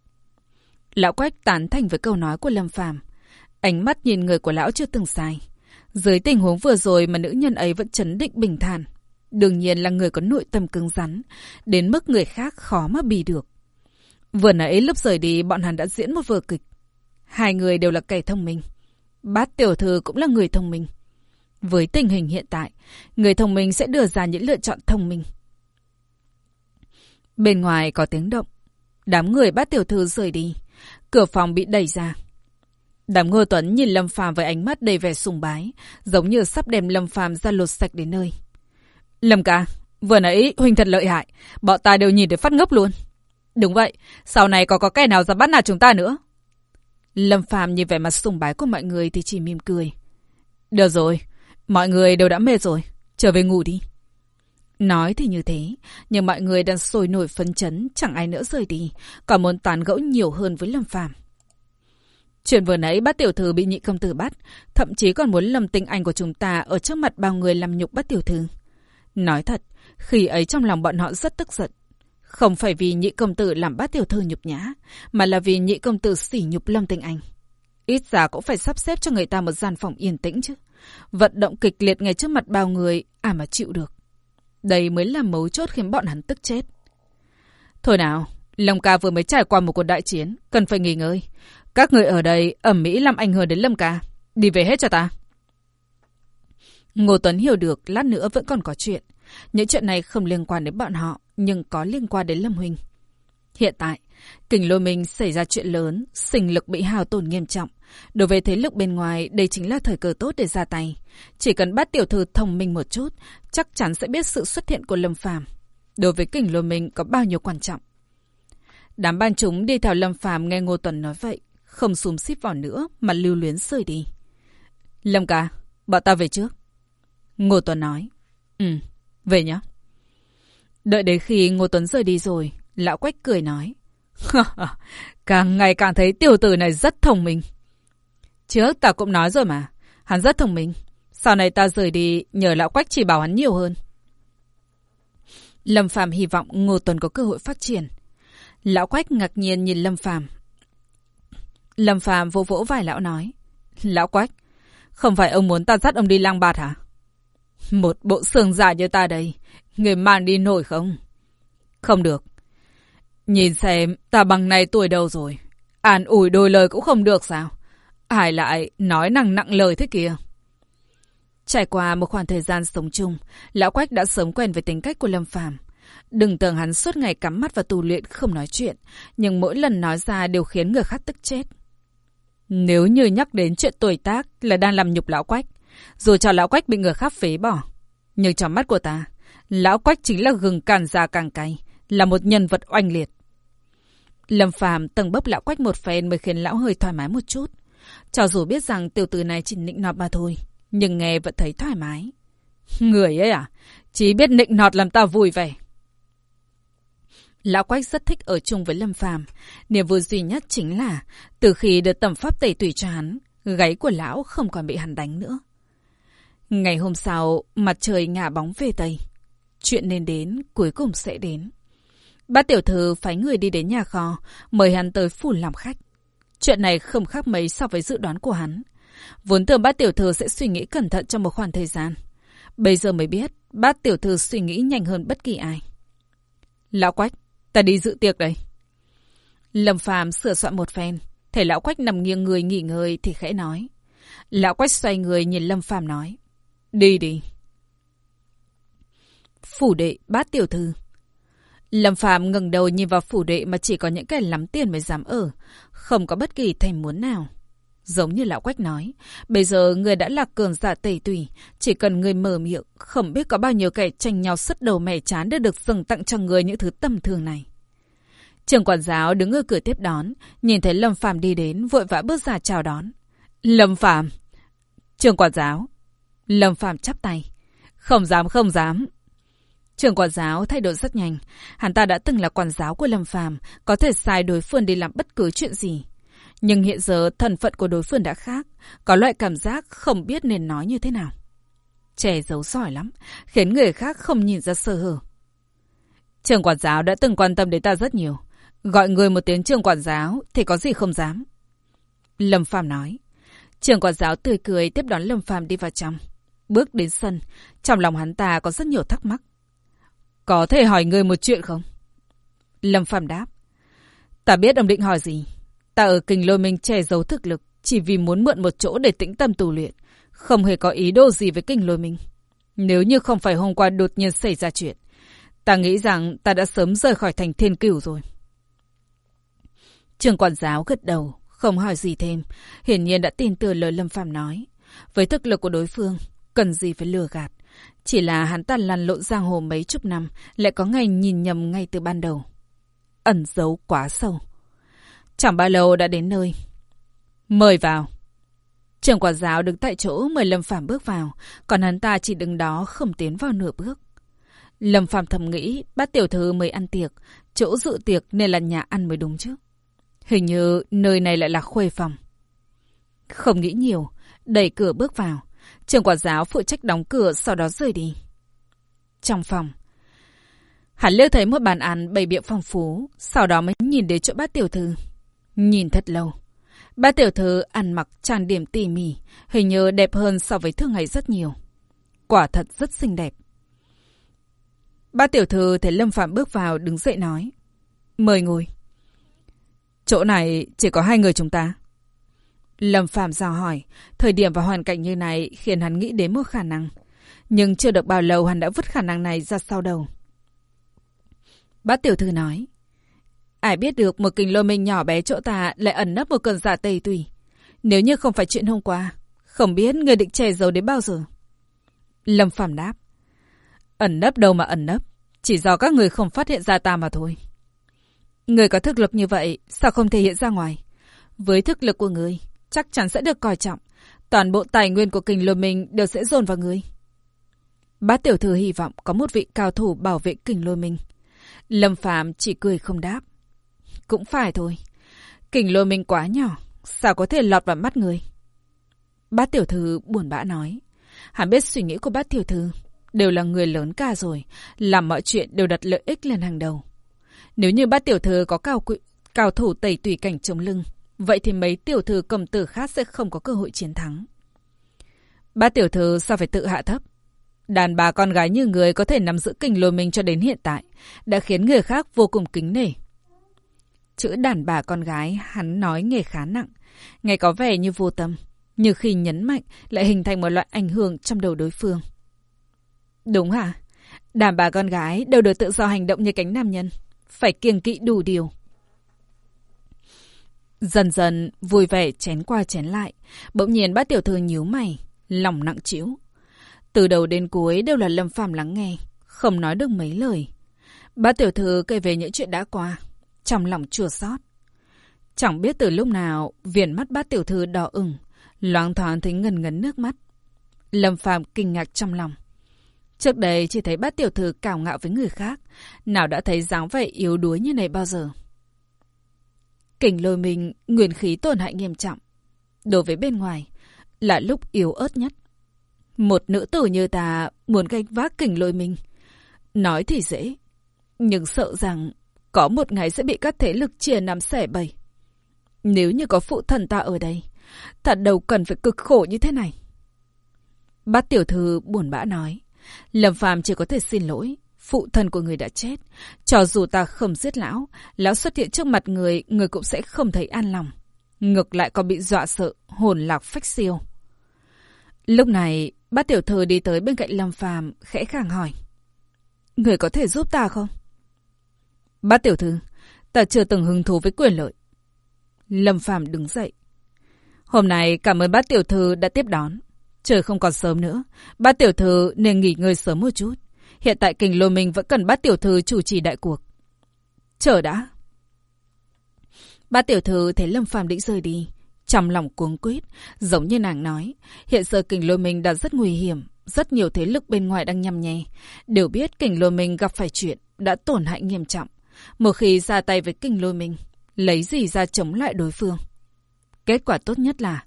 Speaker 1: Lão Quách tán thành với câu nói của Lâm Phàm Ánh mắt nhìn người của lão chưa từng sai. Dưới tình huống vừa rồi mà nữ nhân ấy vẫn chấn định bình thản, Đương nhiên là người có nội tâm cứng rắn, đến mức người khác khó mà bì được. Vừa nãy lúc rời đi bọn hắn đã diễn một vở kịch. Hai người đều là kẻ thông minh. Bát tiểu thư cũng là người thông minh. Với tình hình hiện tại, người thông minh sẽ đưa ra những lựa chọn thông minh. Bên ngoài có tiếng động. Đám người bắt tiểu thư rời đi. Cửa phòng bị đẩy ra. Đàm Ngô Tuấn nhìn Lâm Phàm với ánh mắt đầy vẻ sùng bái, giống như sắp đem Lâm Phàm ra lột sạch đến nơi. Lâm ca, vừa nãy huynh thật lợi hại, bọn ta đều nhìn để phát ngốc luôn. Đúng vậy, sau này có có kẻ nào ra bắt nạt chúng ta nữa. Lâm Phàm nhìn vẻ mặt sùng bái của mọi người thì chỉ mỉm cười. Được rồi, mọi người đều đã mệt rồi, trở về ngủ đi. Nói thì như thế, nhưng mọi người đang sôi nổi phấn chấn, chẳng ai nữa rời đi, còn muốn tán gẫu nhiều hơn với Lâm Phàm. Chuyện vừa nãy bát tiểu thư bị nhị công tử bắt, thậm chí còn muốn lầm tình anh của chúng ta ở trước mặt bao người làm nhục bát tiểu thư. Nói thật, khi ấy trong lòng bọn họ rất tức giận. Không phải vì nhị công tử làm bát tiểu thư nhục nhã, mà là vì nhị công tử sỉ nhục lâm tình anh. Ít ra cũng phải sắp xếp cho người ta một gian phòng yên tĩnh chứ. Vận động kịch liệt ngay trước mặt bao người, à mà chịu được. Đây mới là mấu chốt khiến bọn hắn tức chết. Thôi nào, Lâm ca vừa mới trải qua một cuộc đại chiến, cần phải nghỉ ngơi. Các người ở đây ẩm mỹ làm ảnh hưởng đến Lâm ca. Đi về hết cho ta. Ngô Tuấn hiểu được lát nữa vẫn còn có chuyện. Những chuyện này không liên quan đến bọn họ, nhưng có liên quan đến Lâm Huynh. Hiện tại, kình lôi minh xảy ra chuyện lớn, sinh lực bị hao tổn nghiêm trọng. Đối với thế lực bên ngoài, đây chính là thời cơ tốt để ra tay. Chỉ cần bắt tiểu thư thông minh một chút, chắc chắn sẽ biết sự xuất hiện của Lâm Phàm. Đối với kình lôi minh có bao nhiêu quan trọng. Đám ban chúng đi theo Lâm Phàm nghe Ngô Tuấn nói vậy, không xúm xíp vào nữa mà lưu luyến rời đi. Lâm ca, bọn ta về trước. Ngô Tuấn nói. Ừ, về nhá. Đợi đến khi Ngô Tuấn rời đi rồi, lão quách cười nói. càng ngày càng thấy tiểu tử này rất thông minh. Trước ta cũng nói rồi mà, hắn rất thông minh. Sau này ta rời đi nhờ lão quách chỉ bảo hắn nhiều hơn. Lâm Phàm hy vọng Ngô Tuấn có cơ hội phát triển. Lão quách ngạc nhiên nhìn Lâm Phàm. Lâm Phàm vỗ vỗ vài lão nói. Lão quách, không phải ông muốn ta dắt ông đi lang bạt hả? Một bộ xương giả như ta đây, người mang đi nổi không? Không được. Nhìn xem, ta bằng này tuổi đâu rồi. An ủi đôi lời cũng không được sao? Ai lại nói năng nặng lời thế kia? Trải qua một khoảng thời gian sống chung, Lão Quách đã sớm quen với tính cách của Lâm Phàm. Đừng tưởng hắn suốt ngày cắm mắt vào tù luyện không nói chuyện, nhưng mỗi lần nói ra đều khiến người khác tức chết. Nếu như nhắc đến chuyện tuổi tác là đang làm nhục Lão Quách, dù cho Lão Quách bị người khác phế bỏ. Nhưng trong mắt của ta, Lão Quách chính là gừng càn già càng cay, là một nhân vật oanh liệt. Lâm Phàm từng bấp Lão Quách một phen mới khiến Lão hơi thoải mái một chút. Cho dù biết rằng tiểu tử này chỉ nịnh nọt mà thôi, nhưng nghe vẫn thấy thoải mái. Người ấy à, chỉ biết nịnh nọt làm ta vui vẻ. Lão Quách rất thích ở chung với Lâm Phàm, niềm vui duy nhất chính là từ khi được tẩm pháp tẩy tùy cho hắn, gáy của lão không còn bị hắn đánh nữa. Ngày hôm sau, mặt trời ngả bóng về Tây. Chuyện nên đến, cuối cùng sẽ đến. Bác tiểu thư phái người đi đến nhà kho, mời hắn tới phủ làm khách. Chuyện này không khác mấy so với dự đoán của hắn. Vốn tưởng bác tiểu thư sẽ suy nghĩ cẩn thận trong một khoảng thời gian. Bây giờ mới biết, bác tiểu thư suy nghĩ nhanh hơn bất kỳ ai. Lão Quách, ta đi dự tiệc đây. Lâm Phàm sửa soạn một phen, thấy lão Quách nằm nghiêng người nghỉ ngơi thì khẽ nói. Lão Quách xoay người nhìn Lâm Phàm nói. Đi đi. Phủ đệ bát tiểu thư. Lâm Phạm ngẩng đầu nhìn vào phủ đệ mà chỉ có những kẻ lắm tiền mới dám ở, không có bất kỳ thèm muốn nào. Giống như lão Quách nói, bây giờ người đã là cường giả tẩy tùy, chỉ cần người mở miệng, không biết có bao nhiêu kẻ tranh nhau sứt đầu mẻ chán để được dừng tặng cho người những thứ tầm thường này. Trường quản giáo đứng ở cửa tiếp đón, nhìn thấy Lâm Phạm đi đến, vội vã bước ra chào đón. Lâm Phạm, Trường quản giáo Lâm Phạm chắp tay. Không dám, không dám. Trường quản giáo thay đổi rất nhanh. Hắn ta đã từng là quản giáo của Lâm Phàm, có thể sai đối phương đi làm bất cứ chuyện gì. Nhưng hiện giờ thân phận của đối phương đã khác, có loại cảm giác không biết nên nói như thế nào. Trẻ giấu giỏi lắm, khiến người khác không nhìn ra sơ hở. Trường quản giáo đã từng quan tâm đến ta rất nhiều. Gọi người một tiếng trường quản giáo thì có gì không dám. Lâm Phàm nói. Trường quản giáo tươi cười tiếp đón Lâm Phàm đi vào trong. Bước đến sân, trong lòng hắn ta có rất nhiều thắc mắc. Có thể hỏi người một chuyện không? Lâm Phạm đáp. Ta biết ông định hỏi gì. Ta ở kình lôi minh che giấu thực lực, chỉ vì muốn mượn một chỗ để tĩnh tâm tù luyện. Không hề có ý đồ gì với kình lôi minh. Nếu như không phải hôm qua đột nhiên xảy ra chuyện, ta nghĩ rằng ta đã sớm rời khỏi thành thiên cửu rồi. Trường quản giáo gật đầu, không hỏi gì thêm, hiển nhiên đã tin tưởng lời Lâm Phàm nói. Với thực lực của đối phương, cần gì phải lừa gạt. Chỉ là hắn ta lăn lộn giang hồ mấy chục năm, lại có ngày nhìn nhầm ngay từ ban đầu. Ẩn giấu quá sâu. Chẳng bao lâu đã đến nơi. Mời vào. Trường quả giáo đứng tại chỗ mời Lâm Phạm bước vào, còn hắn ta chỉ đứng đó không tiến vào nửa bước. Lâm Phạm thầm nghĩ, bát tiểu thư mới ăn tiệc, chỗ dự tiệc nên là nhà ăn mới đúng chứ. Hình như nơi này lại là khuê phòng. Không nghĩ nhiều, đẩy cửa bước vào. Trường quản giáo phụ trách đóng cửa sau đó rời đi. Trong phòng, hắn liếc thấy một bàn ăn bày biện phong phú, sau đó mới nhìn đến chỗ bát tiểu thư. Nhìn thật lâu. Bát tiểu thư ăn mặc trang điểm tỉ mỉ, hình như đẹp hơn so với thường ngày rất nhiều. Quả thật rất xinh đẹp. Bát tiểu thư thấy Lâm Phạm bước vào đứng dậy nói. Mời ngồi. Chỗ này chỉ có hai người chúng ta. Lâm Phạm dò hỏi, thời điểm và hoàn cảnh như này khiến hắn nghĩ đến một khả năng. Nhưng chưa được bao lâu hắn đã vứt khả năng này ra sau đầu. Bát tiểu thư nói, ai biết được một kình lôi minh nhỏ bé chỗ ta lại ẩn nấp một cơn giả tây tùy. Nếu như không phải chuyện hôm qua, không biết người định che giấu đến bao giờ. Lâm Phạm đáp, ẩn nấp đâu mà ẩn nấp, chỉ do các người không phát hiện ra ta mà thôi. Người có thực lực như vậy, sao không thể hiện ra ngoài? Với thực lực của người, chắc chắn sẽ được coi trọng. Toàn bộ tài nguyên của kình lôi mình đều sẽ dồn vào người. Bá tiểu thư hy vọng có một vị cao thủ bảo vệ kình lôi mình. Lâm Phạm chỉ cười không đáp. Cũng phải thôi. Kình lôi mình quá nhỏ, sao có thể lọt vào mắt người? Bá tiểu thư buồn bã nói. Hắn biết suy nghĩ của bát tiểu thư. Đều là người lớn cả rồi, làm mọi chuyện đều đặt lợi ích lên hàng đầu. Nếu như bát tiểu thư có cao, quỵ, cao thủ tẩy tùy cảnh chống lưng, vậy thì mấy tiểu thư cầm tử khác sẽ không có cơ hội chiến thắng. ba tiểu thư sao phải tự hạ thấp? Đàn bà con gái như người có thể nắm giữ kinh lôi mình cho đến hiện tại, đã khiến người khác vô cùng kính nể. Chữ đàn bà con gái hắn nói nghề khá nặng, nghe có vẻ như vô tâm, nhưng khi nhấn mạnh lại hình thành một loại ảnh hưởng trong đầu đối phương. Đúng hả? Đàn bà con gái đều được tự do hành động như cánh nam nhân phải kiêng kỵ đủ điều. Dần dần, vui vẻ chén qua chén lại, bỗng nhiên bác tiểu thư nhíu mày, lòng nặng trĩu Từ đầu đến cuối đều là Lâm Phàm lắng nghe, không nói được mấy lời. Bác tiểu thư kể về những chuyện đã qua, trong lòng chua xót. Chẳng biết từ lúc nào, viền mắt bác tiểu thư đỏ ửng, loáng thoáng thấy ngần ngấn nước mắt. Lâm Phàm kinh ngạc trong lòng. Trước đây chỉ thấy bác tiểu thư cào ngạo với người khác, nào đã thấy dáng vẻ yếu đuối như này bao giờ. Kình lôi mình, nguyên khí tổn hại nghiêm trọng. Đối với bên ngoài, là lúc yếu ớt nhất. Một nữ tử như ta muốn gánh vác kình lôi mình. Nói thì dễ, nhưng sợ rằng có một ngày sẽ bị các thế lực chia nắm xẻ bầy. Nếu như có phụ thần ta ở đây, thật đâu cần phải cực khổ như thế này. Bát tiểu thư buồn bã nói. Lâm Phàm chỉ có thể xin lỗi. Phụ thân của người đã chết. Cho dù ta không giết lão, lão xuất hiện trước mặt người, người cũng sẽ không thấy an lòng. Ngược lại còn bị dọa sợ, hồn lạc phách siêu. Lúc này, bác tiểu thư đi tới bên cạnh Lâm Phàm khẽ khàng hỏi. Người có thể giúp ta không? Bác tiểu thư, ta chưa từng hứng thú với quyền lợi. Lâm Phàm đứng dậy. Hôm nay cảm ơn bác tiểu thư đã tiếp đón. Trời không còn sớm nữa, bát tiểu thư nên nghỉ ngơi sớm một chút. Hiện tại kình lô minh vẫn cần bát tiểu thư chủ trì đại cuộc. Chờ đã. Bát tiểu thư thấy Lâm Phàm định rời đi, trong lòng cuống quýt, giống như nàng nói, hiện giờ kình lôi minh đã rất nguy hiểm, rất nhiều thế lực bên ngoài đang nhằm nhè, đều biết kình lôi minh gặp phải chuyện đã tổn hại nghiêm trọng. Một khi ra tay với kình lôi minh, lấy gì ra chống lại đối phương? Kết quả tốt nhất là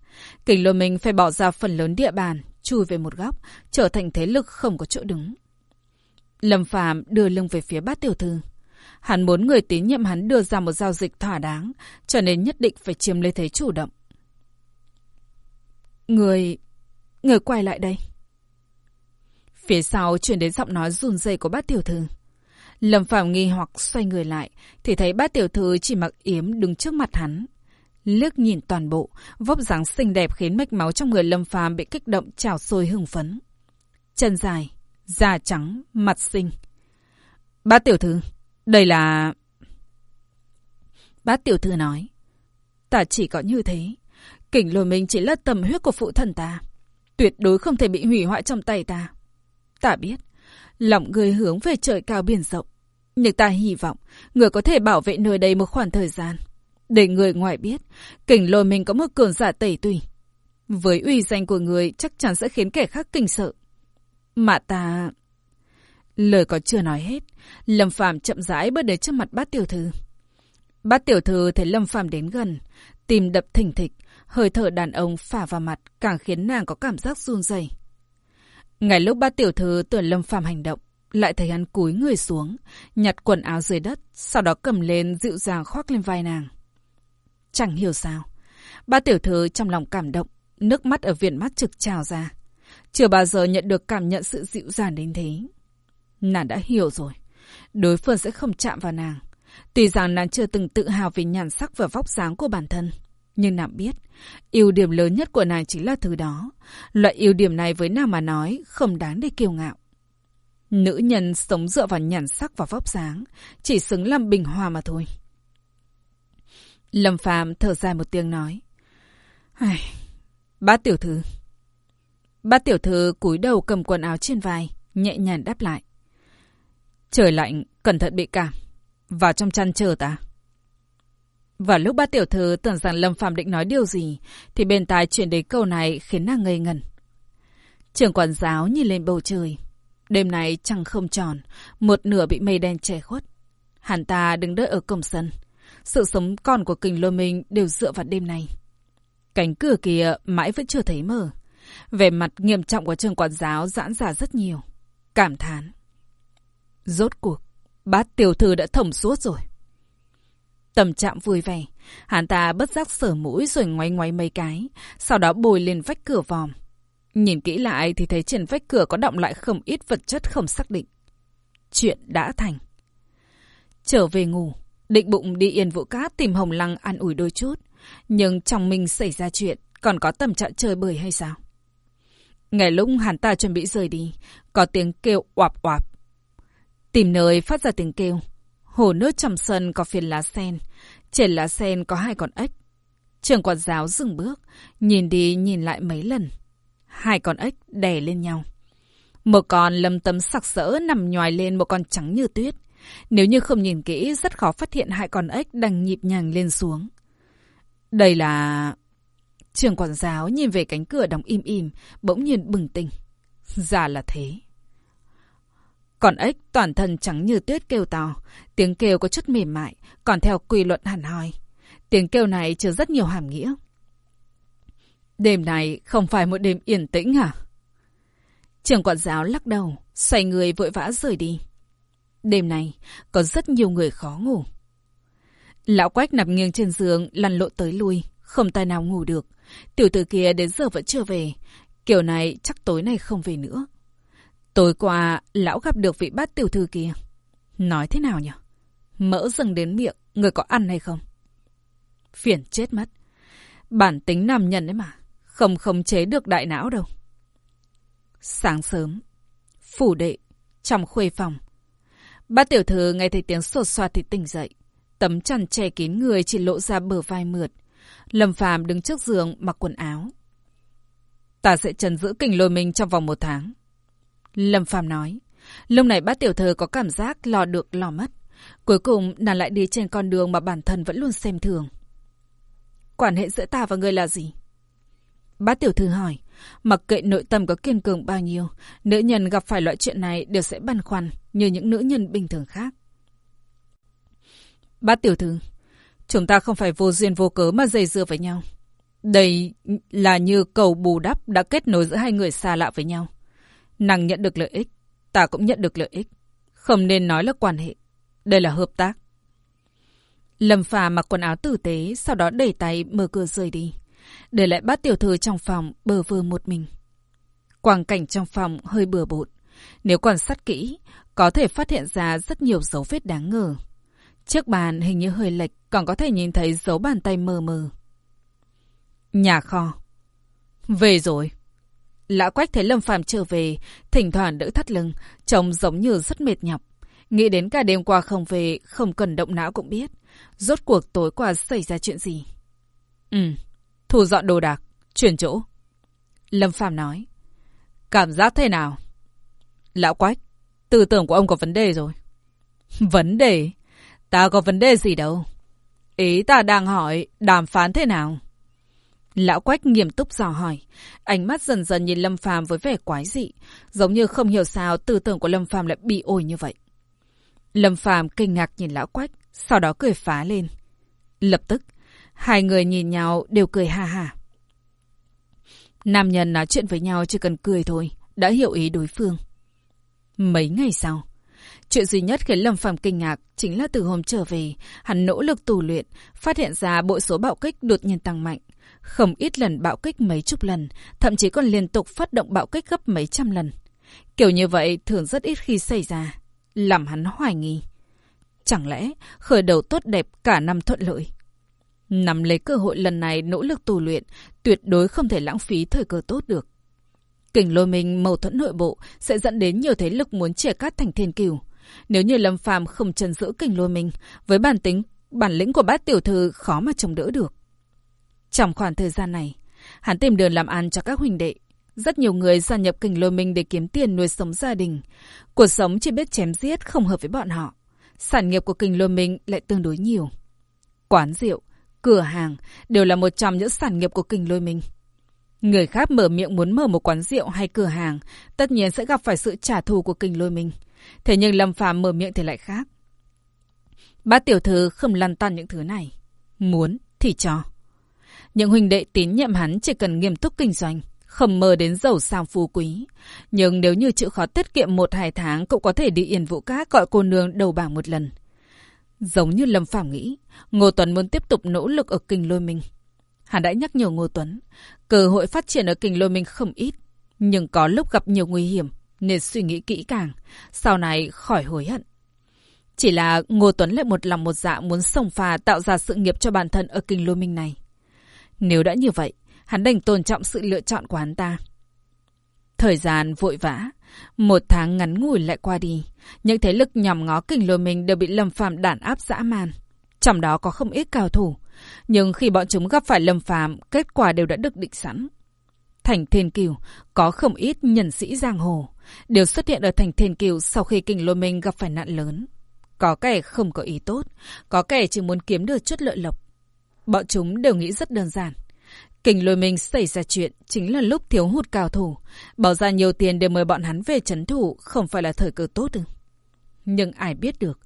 Speaker 1: Kình lôi mình phải bỏ ra phần lớn địa bàn, chui về một góc, trở thành thế lực không có chỗ đứng. Lâm Phàm đưa lưng về phía bát tiểu thư. Hắn muốn người tín nhiệm hắn đưa ra một giao dịch thỏa đáng, cho nên nhất định phải chiếm lấy thế chủ động. Người... Người quay lại đây. Phía sau chuyển đến giọng nói run rẩy của bát tiểu thư. Lâm Phạm nghi hoặc xoay người lại, thì thấy bát tiểu thư chỉ mặc yếm đứng trước mặt hắn, Liếc nhìn toàn bộ, vóc dáng xinh đẹp khiến mạch máu trong người Lâm Phàm bị kích động trào sôi hưng phấn. Chân dài, da trắng, mặt xinh. Bát tiểu thư, đây là... Bát tiểu thư nói. Ta chỉ có như thế. Kình lôi mình chỉ là tầm huyết của phụ thần ta. Tuyệt đối không thể bị hủy hoại trong tay ta. Ta biết, lòng người hướng về trời cao biển rộng. Nhưng ta hy vọng người có thể bảo vệ nơi đây một khoảng thời gian. Để người ngoài biết, kình lôi mình có một cường giả tẩy tùy. Với uy danh của người chắc chắn sẽ khiến kẻ khác kinh sợ. Mà ta... Lời còn chưa nói hết, Lâm Phàm chậm rãi bước đến trước mặt bát tiểu thư. Bát tiểu thư thấy Lâm Phàm đến gần, tìm đập thình thịch, hơi thở đàn ông phả vào mặt càng khiến nàng có cảm giác run rẩy. Ngay lúc bát tiểu thư tưởng Lâm Phàm hành động, lại thấy hắn cúi người xuống, nhặt quần áo dưới đất, sau đó cầm lên dịu dàng khoác lên vai nàng. Chẳng hiểu sao, bát tiểu thư trong lòng cảm động, nước mắt ở viền mắt trực trào ra. Chưa bao giờ nhận được cảm nhận sự dịu dàng đến thế. Nàng đã hiểu rồi. Đối phương sẽ không chạm vào nàng. Tuy rằng nàng chưa từng tự hào về nhàn sắc và vóc dáng của bản thân. Nhưng nàng biết, ưu điểm lớn nhất của nàng chính là thứ đó. Loại ưu điểm này với nàng mà nói không đáng để kiêu ngạo. Nữ nhân sống dựa vào nhàn sắc và vóc dáng, chỉ xứng làm bình hòa mà thôi. Lâm Phàm thở dài một tiếng nói. Ai... bá tiểu thư ba tiểu thư cúi đầu cầm quần áo trên vai, nhẹ nhàng đáp lại. Trời lạnh, cẩn thận bị cảm. Vào trong chăn chờ ta. Và lúc ba tiểu thư tưởng rằng Lâm Phạm định nói điều gì, thì bên tai chuyển đến câu này khiến nàng ngây ngần. Trường quản giáo nhìn lên bầu trời. Đêm này trăng không tròn, một nửa bị mây đen che khuất. Hắn ta đứng đợi ở cổng sân. Sự sống còn của kình lôi mình đều dựa vào đêm nay. Cánh cửa kia mãi vẫn chưa thấy mở. Về mặt nghiêm trọng của trường quản giáo giãn ra rất nhiều. Cảm thán. Rốt cuộc, bát tiểu thư đã thẩm suốt rồi. Tâm trạng vui vẻ, hắn ta bất giác sở mũi rồi ngoáy ngoáy mấy cái, sau đó bồi lên vách cửa vòm. Nhìn kỹ lại thì thấy trên vách cửa có động lại không ít vật chất không xác định. Chuyện đã thành. Trở về ngủ, định bụng đi yên vũ cát tìm Hồng Lăng ăn ủi đôi chút. Nhưng trong mình xảy ra chuyện, còn có tâm trạng chơi bời hay sao? Ngày lúc hắn ta chuẩn bị rời đi, có tiếng kêu oạp oạp. Tìm nơi phát ra tiếng kêu. Hồ nước trong sân có phiền lá sen. Trên lá sen có hai con ếch. Trường quản giáo dừng bước, nhìn đi nhìn lại mấy lần. Hai con ếch đè lên nhau. Một con lâm tấm sặc sỡ nằm nhòi lên một con trắng như tuyết. Nếu như không nhìn kỹ, rất khó phát hiện hai con ếch đang nhịp nhàng lên xuống. Đây là... Trường quản giáo nhìn về cánh cửa đóng im im, bỗng nhiên bừng tỉnh. già là thế. Còn ếch toàn thân trắng như tuyết kêu to, tiếng kêu có chút mềm mại, còn theo quy luật hẳn hoi. Tiếng kêu này chứa rất nhiều hàm nghĩa. Đêm này không phải một đêm yên tĩnh hả? Trường quản giáo lắc đầu, xoay người vội vã rời đi. Đêm này, có rất nhiều người khó ngủ. Lão quách nằm nghiêng trên giường, lăn lộn tới lui, không tài nào ngủ được. Tiểu tử kia đến giờ vẫn chưa về. Kiểu này chắc tối nay không về nữa. Tối qua, lão gặp được vị bát tiểu thư kia. Nói thế nào nhỉ? Mỡ dừng đến miệng, người có ăn hay không? Phiền chết mất. Bản tính nam nhân đấy mà. Không khống chế được đại não đâu. Sáng sớm, phủ đệ, trong khuê phòng. Bát tiểu thư nghe thấy tiếng sột soạt thì tỉnh dậy. Tấm chăn che kín người chỉ lộ ra bờ vai mượt. Lâm phàm đứng trước giường mặc quần áo. Ta sẽ trần giữ kình lôi mình trong vòng một tháng. Lâm Phàm nói. Lúc này bác tiểu thơ có cảm giác lo được lo mất. Cuối cùng nàng lại đi trên con đường mà bản thân vẫn luôn xem thường. Quan hệ giữa ta và ngươi là gì? Bác tiểu thư hỏi. Mặc kệ nội tâm có kiên cường bao nhiêu, nữ nhân gặp phải loại chuyện này đều sẽ băn khoăn như những nữ nhân bình thường khác. Bác tiểu thư, chúng ta không phải vô duyên vô cớ mà dây dưa với nhau. Đây là như cầu bù đắp đã kết nối giữa hai người xa lạ với nhau. Nàng nhận được lợi ích, ta cũng nhận được lợi ích. Không nên nói là quan hệ. Đây là hợp tác. Lâm phà mặc quần áo tử tế, sau đó đẩy tay mở cửa rời đi. Để lại bát tiểu thư trong phòng, bờ vơ một mình. Quang cảnh trong phòng hơi bừa bộn. Nếu quan sát kỹ, có thể phát hiện ra rất nhiều dấu vết đáng ngờ. Chiếc bàn hình như hơi lệch, còn có thể nhìn thấy dấu bàn tay mờ mờ. Nhà kho. Về rồi. Lã quách thấy Lâm Phàm trở về, thỉnh thoảng đỡ thắt lưng, trông giống như rất mệt nhọc. Nghĩ đến cả đêm qua không về, không cần động não cũng biết. Rốt cuộc tối qua xảy ra chuyện gì? Ừ, thu dọn đồ đạc, chuyển chỗ. Lâm Phàm nói. Cảm giác thế nào? Lão Quách, tư tưởng của ông có vấn đề rồi. Vấn đề? Ta có vấn đề gì đâu. Ý ta đang hỏi đàm phán thế nào? Lão Quách nghiêm túc dò hỏi, ánh mắt dần dần nhìn Lâm Phàm với vẻ quái dị, giống như không hiểu sao tư tưởng của Lâm Phàm lại bị ổi như vậy. Lâm Phàm kinh ngạc nhìn Lão Quách, sau đó cười phá lên. Lập tức, hai người nhìn nhau đều cười ha ha. Nam nhân nói chuyện với nhau chỉ cần cười thôi, đã hiểu ý đối phương. Mấy ngày sau, chuyện duy nhất khiến Lâm Phàm kinh ngạc chính là từ hôm trở về, hắn nỗ lực tù luyện, phát hiện ra bộ số bạo kích đột nhiên tăng mạnh. Không ít lần bạo kích mấy chục lần, thậm chí còn liên tục phát động bạo kích gấp mấy trăm lần. Kiểu như vậy thường rất ít khi xảy ra, làm hắn hoài nghi. Chẳng lẽ khởi đầu tốt đẹp cả năm thuận lợi? Nắm lấy cơ hội lần này nỗ lực tù luyện, tuyệt đối không thể lãng phí thời cơ tốt được. Kình lôi mình mâu thuẫn nội bộ sẽ dẫn đến nhiều thế lực muốn chia cắt thành thiên cửu. Nếu như Lâm Phàm không chân giữ kình lôi mình, với bản tính, bản lĩnh của bát tiểu thư khó mà chống đỡ được. Trong khoảng thời gian này, hắn tìm đường làm ăn cho các huynh đệ. Rất nhiều người gia nhập kình lôi minh để kiếm tiền nuôi sống gia đình. Cuộc sống chỉ biết chém giết không hợp với bọn họ. Sản nghiệp của kình lôi minh lại tương đối nhiều. Quán rượu, cửa hàng đều là một trong những sản nghiệp của kình lôi minh. Người khác mở miệng muốn mở một quán rượu hay cửa hàng, tất nhiên sẽ gặp phải sự trả thù của kình lôi minh. Thế nhưng Lâm Phàm mở miệng thì lại khác. Bác tiểu thư không lăn tăn những thứ này. Muốn thì cho. Những huynh đệ tín nhiệm hắn chỉ cần nghiêm túc kinh doanh, không mơ đến giàu sang phú quý. Nhưng nếu như chịu khó tiết kiệm một hai tháng cũng có thể đi yên vũ cát gọi cô nương đầu bảng một lần. Giống như Lâm Phạm nghĩ, Ngô Tuấn muốn tiếp tục nỗ lực ở kinh lôi minh. Hắn đã nhắc nhở Ngô Tuấn, cơ hội phát triển ở kinh lôi minh không ít, nhưng có lúc gặp nhiều nguy hiểm, nên suy nghĩ kỹ càng, sau này khỏi hối hận. Chỉ là Ngô Tuấn lại một lòng một dạ muốn sông pha tạo ra sự nghiệp cho bản thân ở kinh lôi minh này. Nếu đã như vậy, hắn đành tôn trọng sự lựa chọn của hắn ta. Thời gian vội vã, một tháng ngắn ngủi lại qua đi, những thế lực nhòm ngó kinh lôi mình đều bị Lâm Phàm đàn áp dã man. Trong đó có không ít cao thủ, nhưng khi bọn chúng gặp phải Lâm Phàm, kết quả đều đã được định sẵn. Thành Thiên Kiều có không ít nhân sĩ giang hồ, đều xuất hiện ở thành Thiên Kiều sau khi kinh lôi minh gặp phải nạn lớn. Có kẻ không có ý tốt, có kẻ chỉ muốn kiếm được chút lợi lộc. Bọn chúng đều nghĩ rất đơn giản. Kình lôi minh xảy ra chuyện chính là lúc thiếu hụt cao thủ. Bỏ ra nhiều tiền để mời bọn hắn về chấn thủ không phải là thời cơ tốt được. Nhưng ai biết được.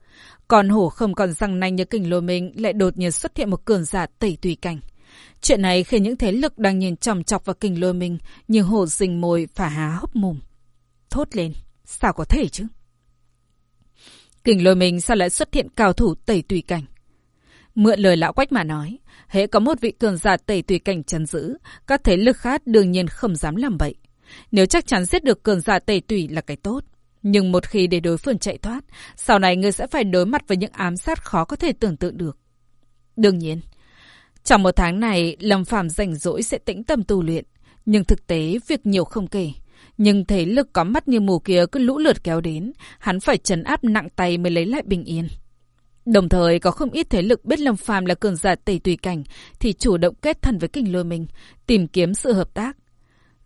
Speaker 1: Còn hổ không còn răng nanh như kình lôi minh lại đột nhiên xuất hiện một cường giả tẩy tùy cảnh. Chuyện này khiến những thế lực đang nhìn chòng chọc vào kình lôi minh như hổ rình mồi phả há hốc mồm. Thốt lên, sao có thể chứ? Kình lôi mình sao lại xuất hiện cao thủ tẩy tùy cảnh? Mượn lời lão quách mà nói, hễ có một vị cường giả tẩy tùy cảnh chấn giữ, các thế lực khác đương nhiên không dám làm vậy. Nếu chắc chắn giết được cường giả tẩy tùy là cái tốt. Nhưng một khi để đối phương chạy thoát, sau này ngươi sẽ phải đối mặt với những ám sát khó có thể tưởng tượng được. Đương nhiên, trong một tháng này, Lâm Phàm rảnh rỗi sẽ tĩnh tâm tu luyện. Nhưng thực tế, việc nhiều không kể. Nhưng thấy lực có mắt như mù kia cứ lũ lượt kéo đến, hắn phải trấn áp nặng tay mới lấy lại bình yên. Đồng thời có không ít thế lực biết Lâm Phàm là cường giả tẩy tùy cảnh thì chủ động kết thân với Kình Lôi mình tìm kiếm sự hợp tác.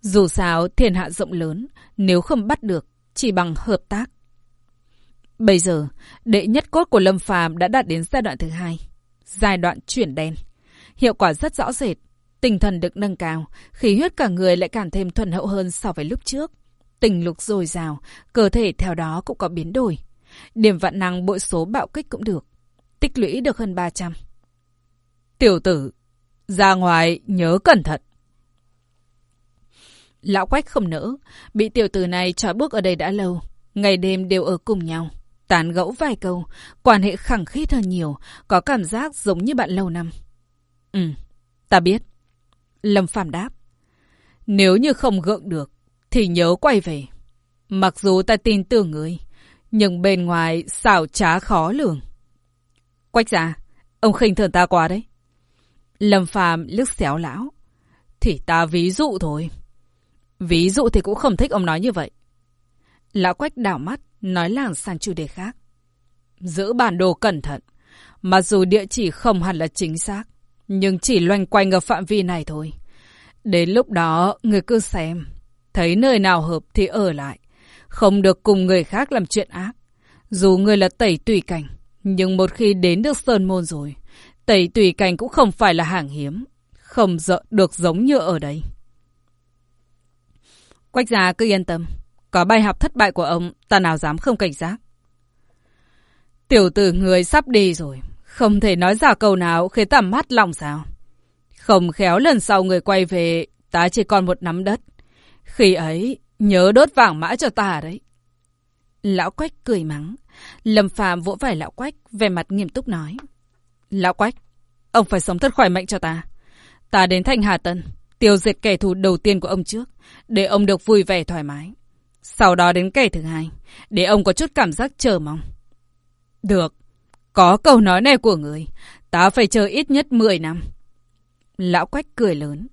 Speaker 1: Dù sao thiên hạ rộng lớn, nếu không bắt được, chỉ bằng hợp tác. Bây giờ, đệ nhất cốt của Lâm Phàm đã đạt đến giai đoạn thứ hai, giai đoạn chuyển đen. Hiệu quả rất rõ rệt, tinh thần được nâng cao, khí huyết cả người lại càng thêm thuần hậu hơn so với lúc trước. Tình lục dồi dào, cơ thể theo đó cũng có biến đổi. Điểm vạn năng bội số bạo kích cũng được tích lũy được hơn 300. Tiểu tử, ra ngoài nhớ cẩn thận. Lão Quách không nỡ, bị tiểu tử này trói bước ở đây đã lâu, ngày đêm đều ở cùng nhau. Tán gẫu vài câu, quan hệ khẳng khít hơn nhiều, có cảm giác giống như bạn lâu năm. Ừ, ta biết. Lâm Phàm đáp. Nếu như không gượng được, thì nhớ quay về. Mặc dù ta tin tưởng người, nhưng bên ngoài xảo trá khó lường. Quách ra, ông khinh thường ta quá đấy. Lâm Phàm lướt xéo lão. Thì ta ví dụ thôi. Ví dụ thì cũng không thích ông nói như vậy. Lão Quách đảo mắt, nói làng sang chủ đề khác. Giữ bản đồ cẩn thận. Mặc dù địa chỉ không hẳn là chính xác, nhưng chỉ loanh quanh ở phạm vi này thôi. Đến lúc đó, người cứ xem. Thấy nơi nào hợp thì ở lại. Không được cùng người khác làm chuyện ác. Dù người là tẩy tùy cảnh, nhưng một khi đến được Sơn Môn rồi, tẩy tùy cảnh cũng không phải là hàng hiếm. Không dợ được giống như ở đây. Quách gia cứ yên tâm. Có bài học thất bại của ông, ta nào dám không cảnh giác. Tiểu tử người sắp đi rồi. Không thể nói ra câu nào khiến ta mắt lòng sao. Không khéo lần sau người quay về, ta chỉ còn một nắm đất. Khi ấy, nhớ đốt vàng mã cho ta đấy. Lão Quách cười mắng. Lâm Phàm vỗ vải Lão Quách, về mặt nghiêm túc nói. Lão Quách, ông phải sống thật khỏe mạnh cho ta. Ta đến thành Hà Tân, tiêu diệt kẻ thù đầu tiên của ông trước, để ông được vui vẻ thoải mái. Sau đó đến kẻ thứ hai, để ông có chút cảm giác chờ mong. Được, có câu nói này của người, ta phải chờ ít nhất 10 năm. Lão Quách cười lớn.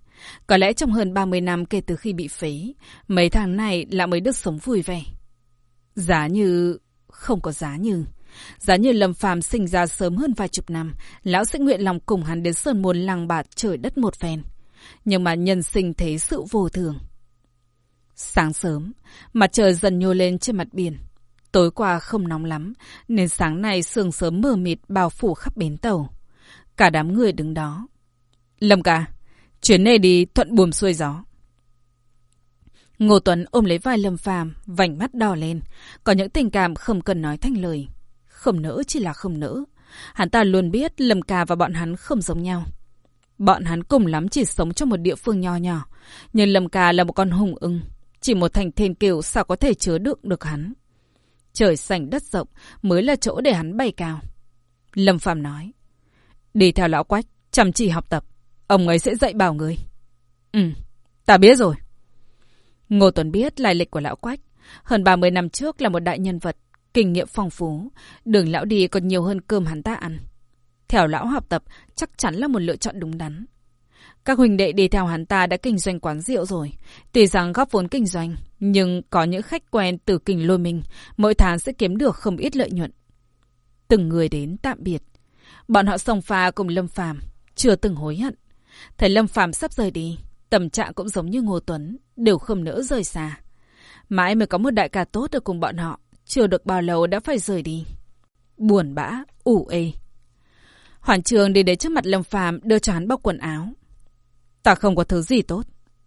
Speaker 1: Có lẽ trong hơn 30 năm kể từ khi bị phế, mấy tháng này lão mới được sống vui vẻ. Giá như... Không có giá như... Giá như Lâm Phàm sinh ra sớm hơn vài chục năm, lão sẽ nguyện lòng cùng hắn đến sơn môn làng bạt trời đất một phen. Nhưng mà nhân sinh thế sự vô thường. Sáng sớm, mặt trời dần nhô lên trên mặt biển. Tối qua không nóng lắm, nên sáng nay sương sớm mờ mịt bao phủ khắp bến tàu. Cả đám người đứng đó. Lâm ca, chuyến này đi thuận buồm xuôi gió. Ngô Tuấn ôm lấy vai Lâm Phàm, vành mắt đỏ lên, có những tình cảm không cần nói thành lời. Không nỡ chỉ là không nỡ. Hắn ta luôn biết Lâm ca và bọn hắn không giống nhau. Bọn hắn cùng lắm chỉ sống trong một địa phương nho nhỏ, nhưng Lâm ca là một con hùng ưng, chỉ một thành thiên kiều sao có thể chứa đựng được hắn. Trời sảnh đất rộng mới là chỗ để hắn bay cao. Lâm Phàm nói. Đi theo lão quách, chăm chỉ học tập. Ông ấy sẽ dạy bảo người. Ừ, ta biết rồi. Ngô Tuấn biết lai lịch của lão quách. Hơn 30 năm trước là một đại nhân vật, kinh nghiệm phong phú. Đường lão đi còn nhiều hơn cơm hắn ta ăn. Theo lão học tập, chắc chắn là một lựa chọn đúng đắn. Các huynh đệ đi theo hắn ta đã kinh doanh quán rượu rồi. Tuy rằng góp vốn kinh doanh, nhưng có những khách quen từ kinh lôi mình, mỗi tháng sẽ kiếm được không ít lợi nhuận. Từng người đến tạm biệt. Bọn họ song pha cùng Lâm Phàm chưa từng hối hận. Thấy Lâm Phàm sắp rời đi, tâm trạng cũng giống như Ngô Tuấn, đều không nỡ rời xa. Mãi mới có một đại ca tốt được cùng bọn họ, chưa được bao lâu đã phải rời đi. Buồn bã, ủ ê. Hoàn trường đi đến trước mặt Lâm Phàm đưa cho hắn bọc quần áo. Ta không có thứ gì tốt.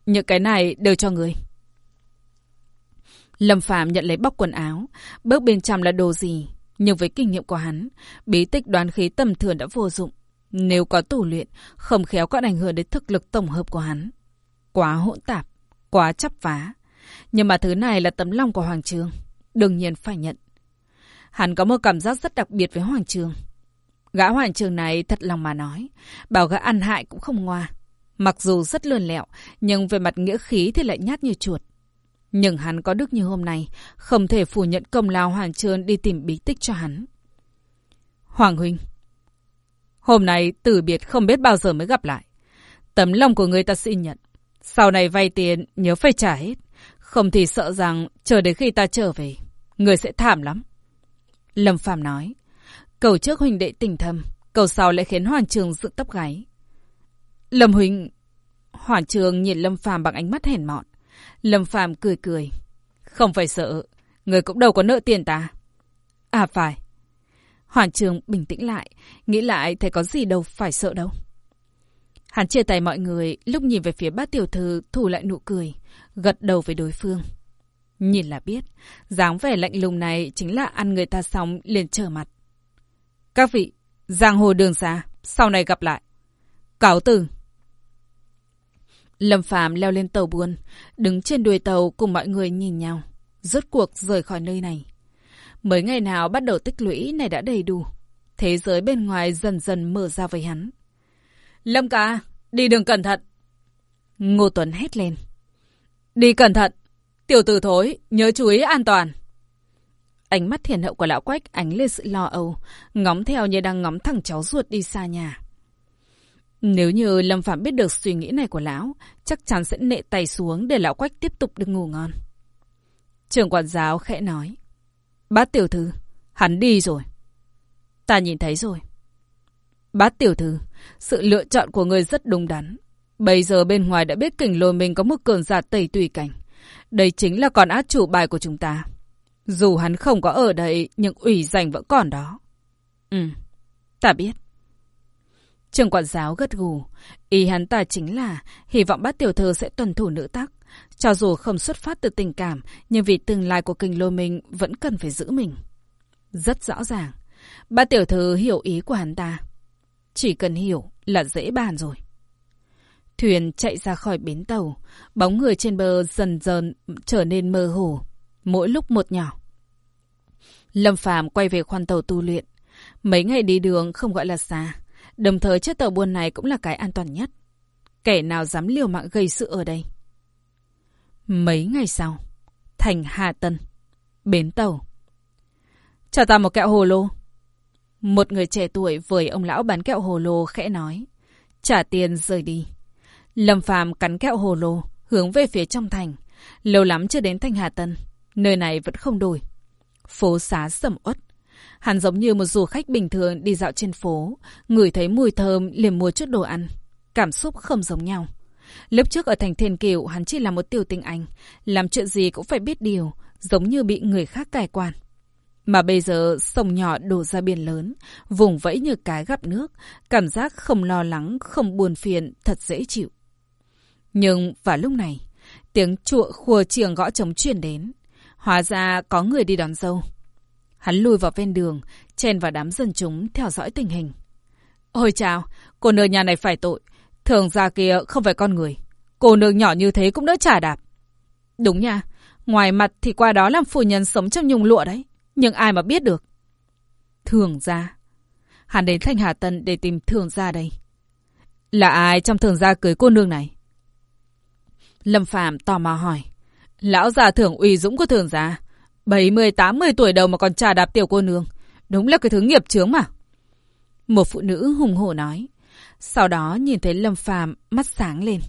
Speaker 1: Những cái này đều cho người. Lâm Phạm nhận lấy bóc quần áo. Bước bên trong là đồ gì? Nhưng với kinh nghiệm của hắn, bí tích đoán khí tầm thường đã vô dụng. Nếu có tủ luyện, không khéo có ảnh hưởng đến thực lực tổng hợp của hắn. Quá hỗn tạp, quá chấp phá. Nhưng mà thứ này là tấm lòng của Hoàng Trường. Đương nhiên phải nhận. Hắn có một cảm giác rất đặc biệt với Hoàng Trường. Gã Hoàng Trường này thật lòng mà nói. Bảo gã ăn hại cũng không ngoa. Mặc dù rất lươn lẹo, nhưng về mặt nghĩa khí thì lại nhát như chuột. Nhưng hắn có đức như hôm nay, không thể phủ nhận công lao Hoàng Trơn đi tìm bí tích cho hắn. Hoàng Huynh Hôm nay tử biệt không biết bao giờ mới gặp lại. Tấm lòng của người ta xin nhận. Sau này vay tiền nhớ phải trả hết. Không thì sợ rằng chờ đến khi ta trở về, người sẽ thảm lắm. Lâm Phàm nói. Cầu trước huynh đệ tình thâm, cầu sau lại khiến Hoàng Trường dựng tóc gáy. Lâm Huỳnh... Hoàn trường nhìn Lâm Phàm bằng ánh mắt hèn mọn. Lâm Phàm cười cười. Không phải sợ, người cũng đâu có nợ tiền ta. À phải. Hoàn trường bình tĩnh lại, nghĩ lại thấy có gì đâu phải sợ đâu. Hắn chia tay mọi người, lúc nhìn về phía bát tiểu thư thủ lại nụ cười, gật đầu với đối phương. Nhìn là biết, dáng vẻ lạnh lùng này chính là ăn người ta xong liền trở mặt. Các vị, giang hồ đường xa, sau này gặp lại. Cáo từ. Lâm Phàm leo lên tàu buôn, đứng trên đuôi tàu cùng mọi người nhìn nhau, rốt cuộc rời khỏi nơi này. Mới ngày nào bắt đầu tích lũy này đã đầy đủ. Thế giới bên ngoài dần dần mở ra với hắn. Lâm ca, đi đường cẩn thận. Ngô Tuấn hét lên. Đi cẩn thận. Tiểu tử thối, nhớ chú ý an toàn. Ánh mắt thiền hậu của lão quách ánh lên sự lo âu, ngóng theo như đang ngóng thằng cháu ruột đi xa nhà. Nếu như Lâm Phạm biết được suy nghĩ này của lão, chắc chắn sẽ nệ tay xuống để lão quách tiếp tục được ngủ ngon. Trường quản giáo khẽ nói. Bát tiểu thư, hắn đi rồi. Ta nhìn thấy rồi. Bát tiểu thư, sự lựa chọn của người rất đúng đắn. Bây giờ bên ngoài đã biết kình lôi mình có một cường giả tẩy tùy cảnh. Đây chính là con át chủ bài của chúng ta. Dù hắn không có ở đây, nhưng ủy danh vẫn còn đó. Ừ, ta biết. Trường quản giáo gật gù. Ý hắn ta chính là hy vọng bát tiểu thư sẽ tuân thủ nữ tắc. Cho dù không xuất phát từ tình cảm, nhưng vì tương lai của kinh lô mình vẫn cần phải giữ mình. Rất rõ ràng. Bát tiểu thư hiểu ý của hắn ta. Chỉ cần hiểu là dễ bàn rồi. Thuyền chạy ra khỏi bến tàu, bóng người trên bờ dần dần trở nên mơ hồ, mỗi lúc một nhỏ. Lâm Phàm quay về khoan tàu tu luyện. Mấy ngày đi đường không gọi là xa, đồng thời chiếc tàu buôn này cũng là cái an toàn nhất. Kẻ nào dám liều mạng gây sự ở đây? Mấy ngày sau, thành Hà Tân, bến tàu. Cho ta một kẹo hồ lô. Một người trẻ tuổi với ông lão bán kẹo hồ lô khẽ nói. Trả tiền rời đi. Lâm Phàm cắn kẹo hồ lô, hướng về phía trong thành. Lâu lắm chưa đến thành Hà Tân. Nơi này vẫn không đổi. Phố xá sầm uất. Hắn giống như một du khách bình thường đi dạo trên phố, ngửi thấy mùi thơm liền mua chút đồ ăn. Cảm xúc không giống nhau. Lúc trước ở thành Thiên Kiều hắn chỉ là một tiểu tinh anh, làm chuyện gì cũng phải biết điều, giống như bị người khác cải quản. Mà bây giờ sông nhỏ đổ ra biển lớn, vùng vẫy như cái gặp nước, cảm giác không lo lắng, không buồn phiền, thật dễ chịu. Nhưng vào lúc này, tiếng chuộng khua trường gõ trống truyền đến. Hóa ra có người đi đón dâu. Hắn lùi vào ven đường, chen vào đám dân chúng theo dõi tình hình. Ôi chào, cô nương nhà này phải tội. Thường ra kia không phải con người. Cô nương nhỏ như thế cũng đỡ trả đạp. Đúng nha, ngoài mặt thì qua đó làm phu nhân sống trong nhung lụa đấy. Nhưng ai mà biết được. Thường gia. Hắn đến Thanh Hà Tân để tìm thường gia đây. Là ai trong thường gia cưới cô nương này? Lâm Phàm tò mò hỏi. Lão già thường uy dũng của thường gia. 70-80 tuổi đầu mà còn trà đạp tiểu cô nương. Đúng là cái thứ nghiệp chướng mà. Một phụ nữ hùng hổ nói. Sau đó nhìn thấy Lâm Phàm mắt sáng lên.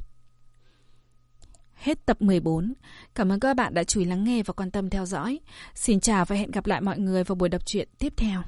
Speaker 1: Hết tập 14. Cảm ơn các bạn đã chú ý lắng nghe và quan tâm theo dõi. Xin chào và hẹn gặp lại mọi người vào buổi đọc truyện tiếp theo.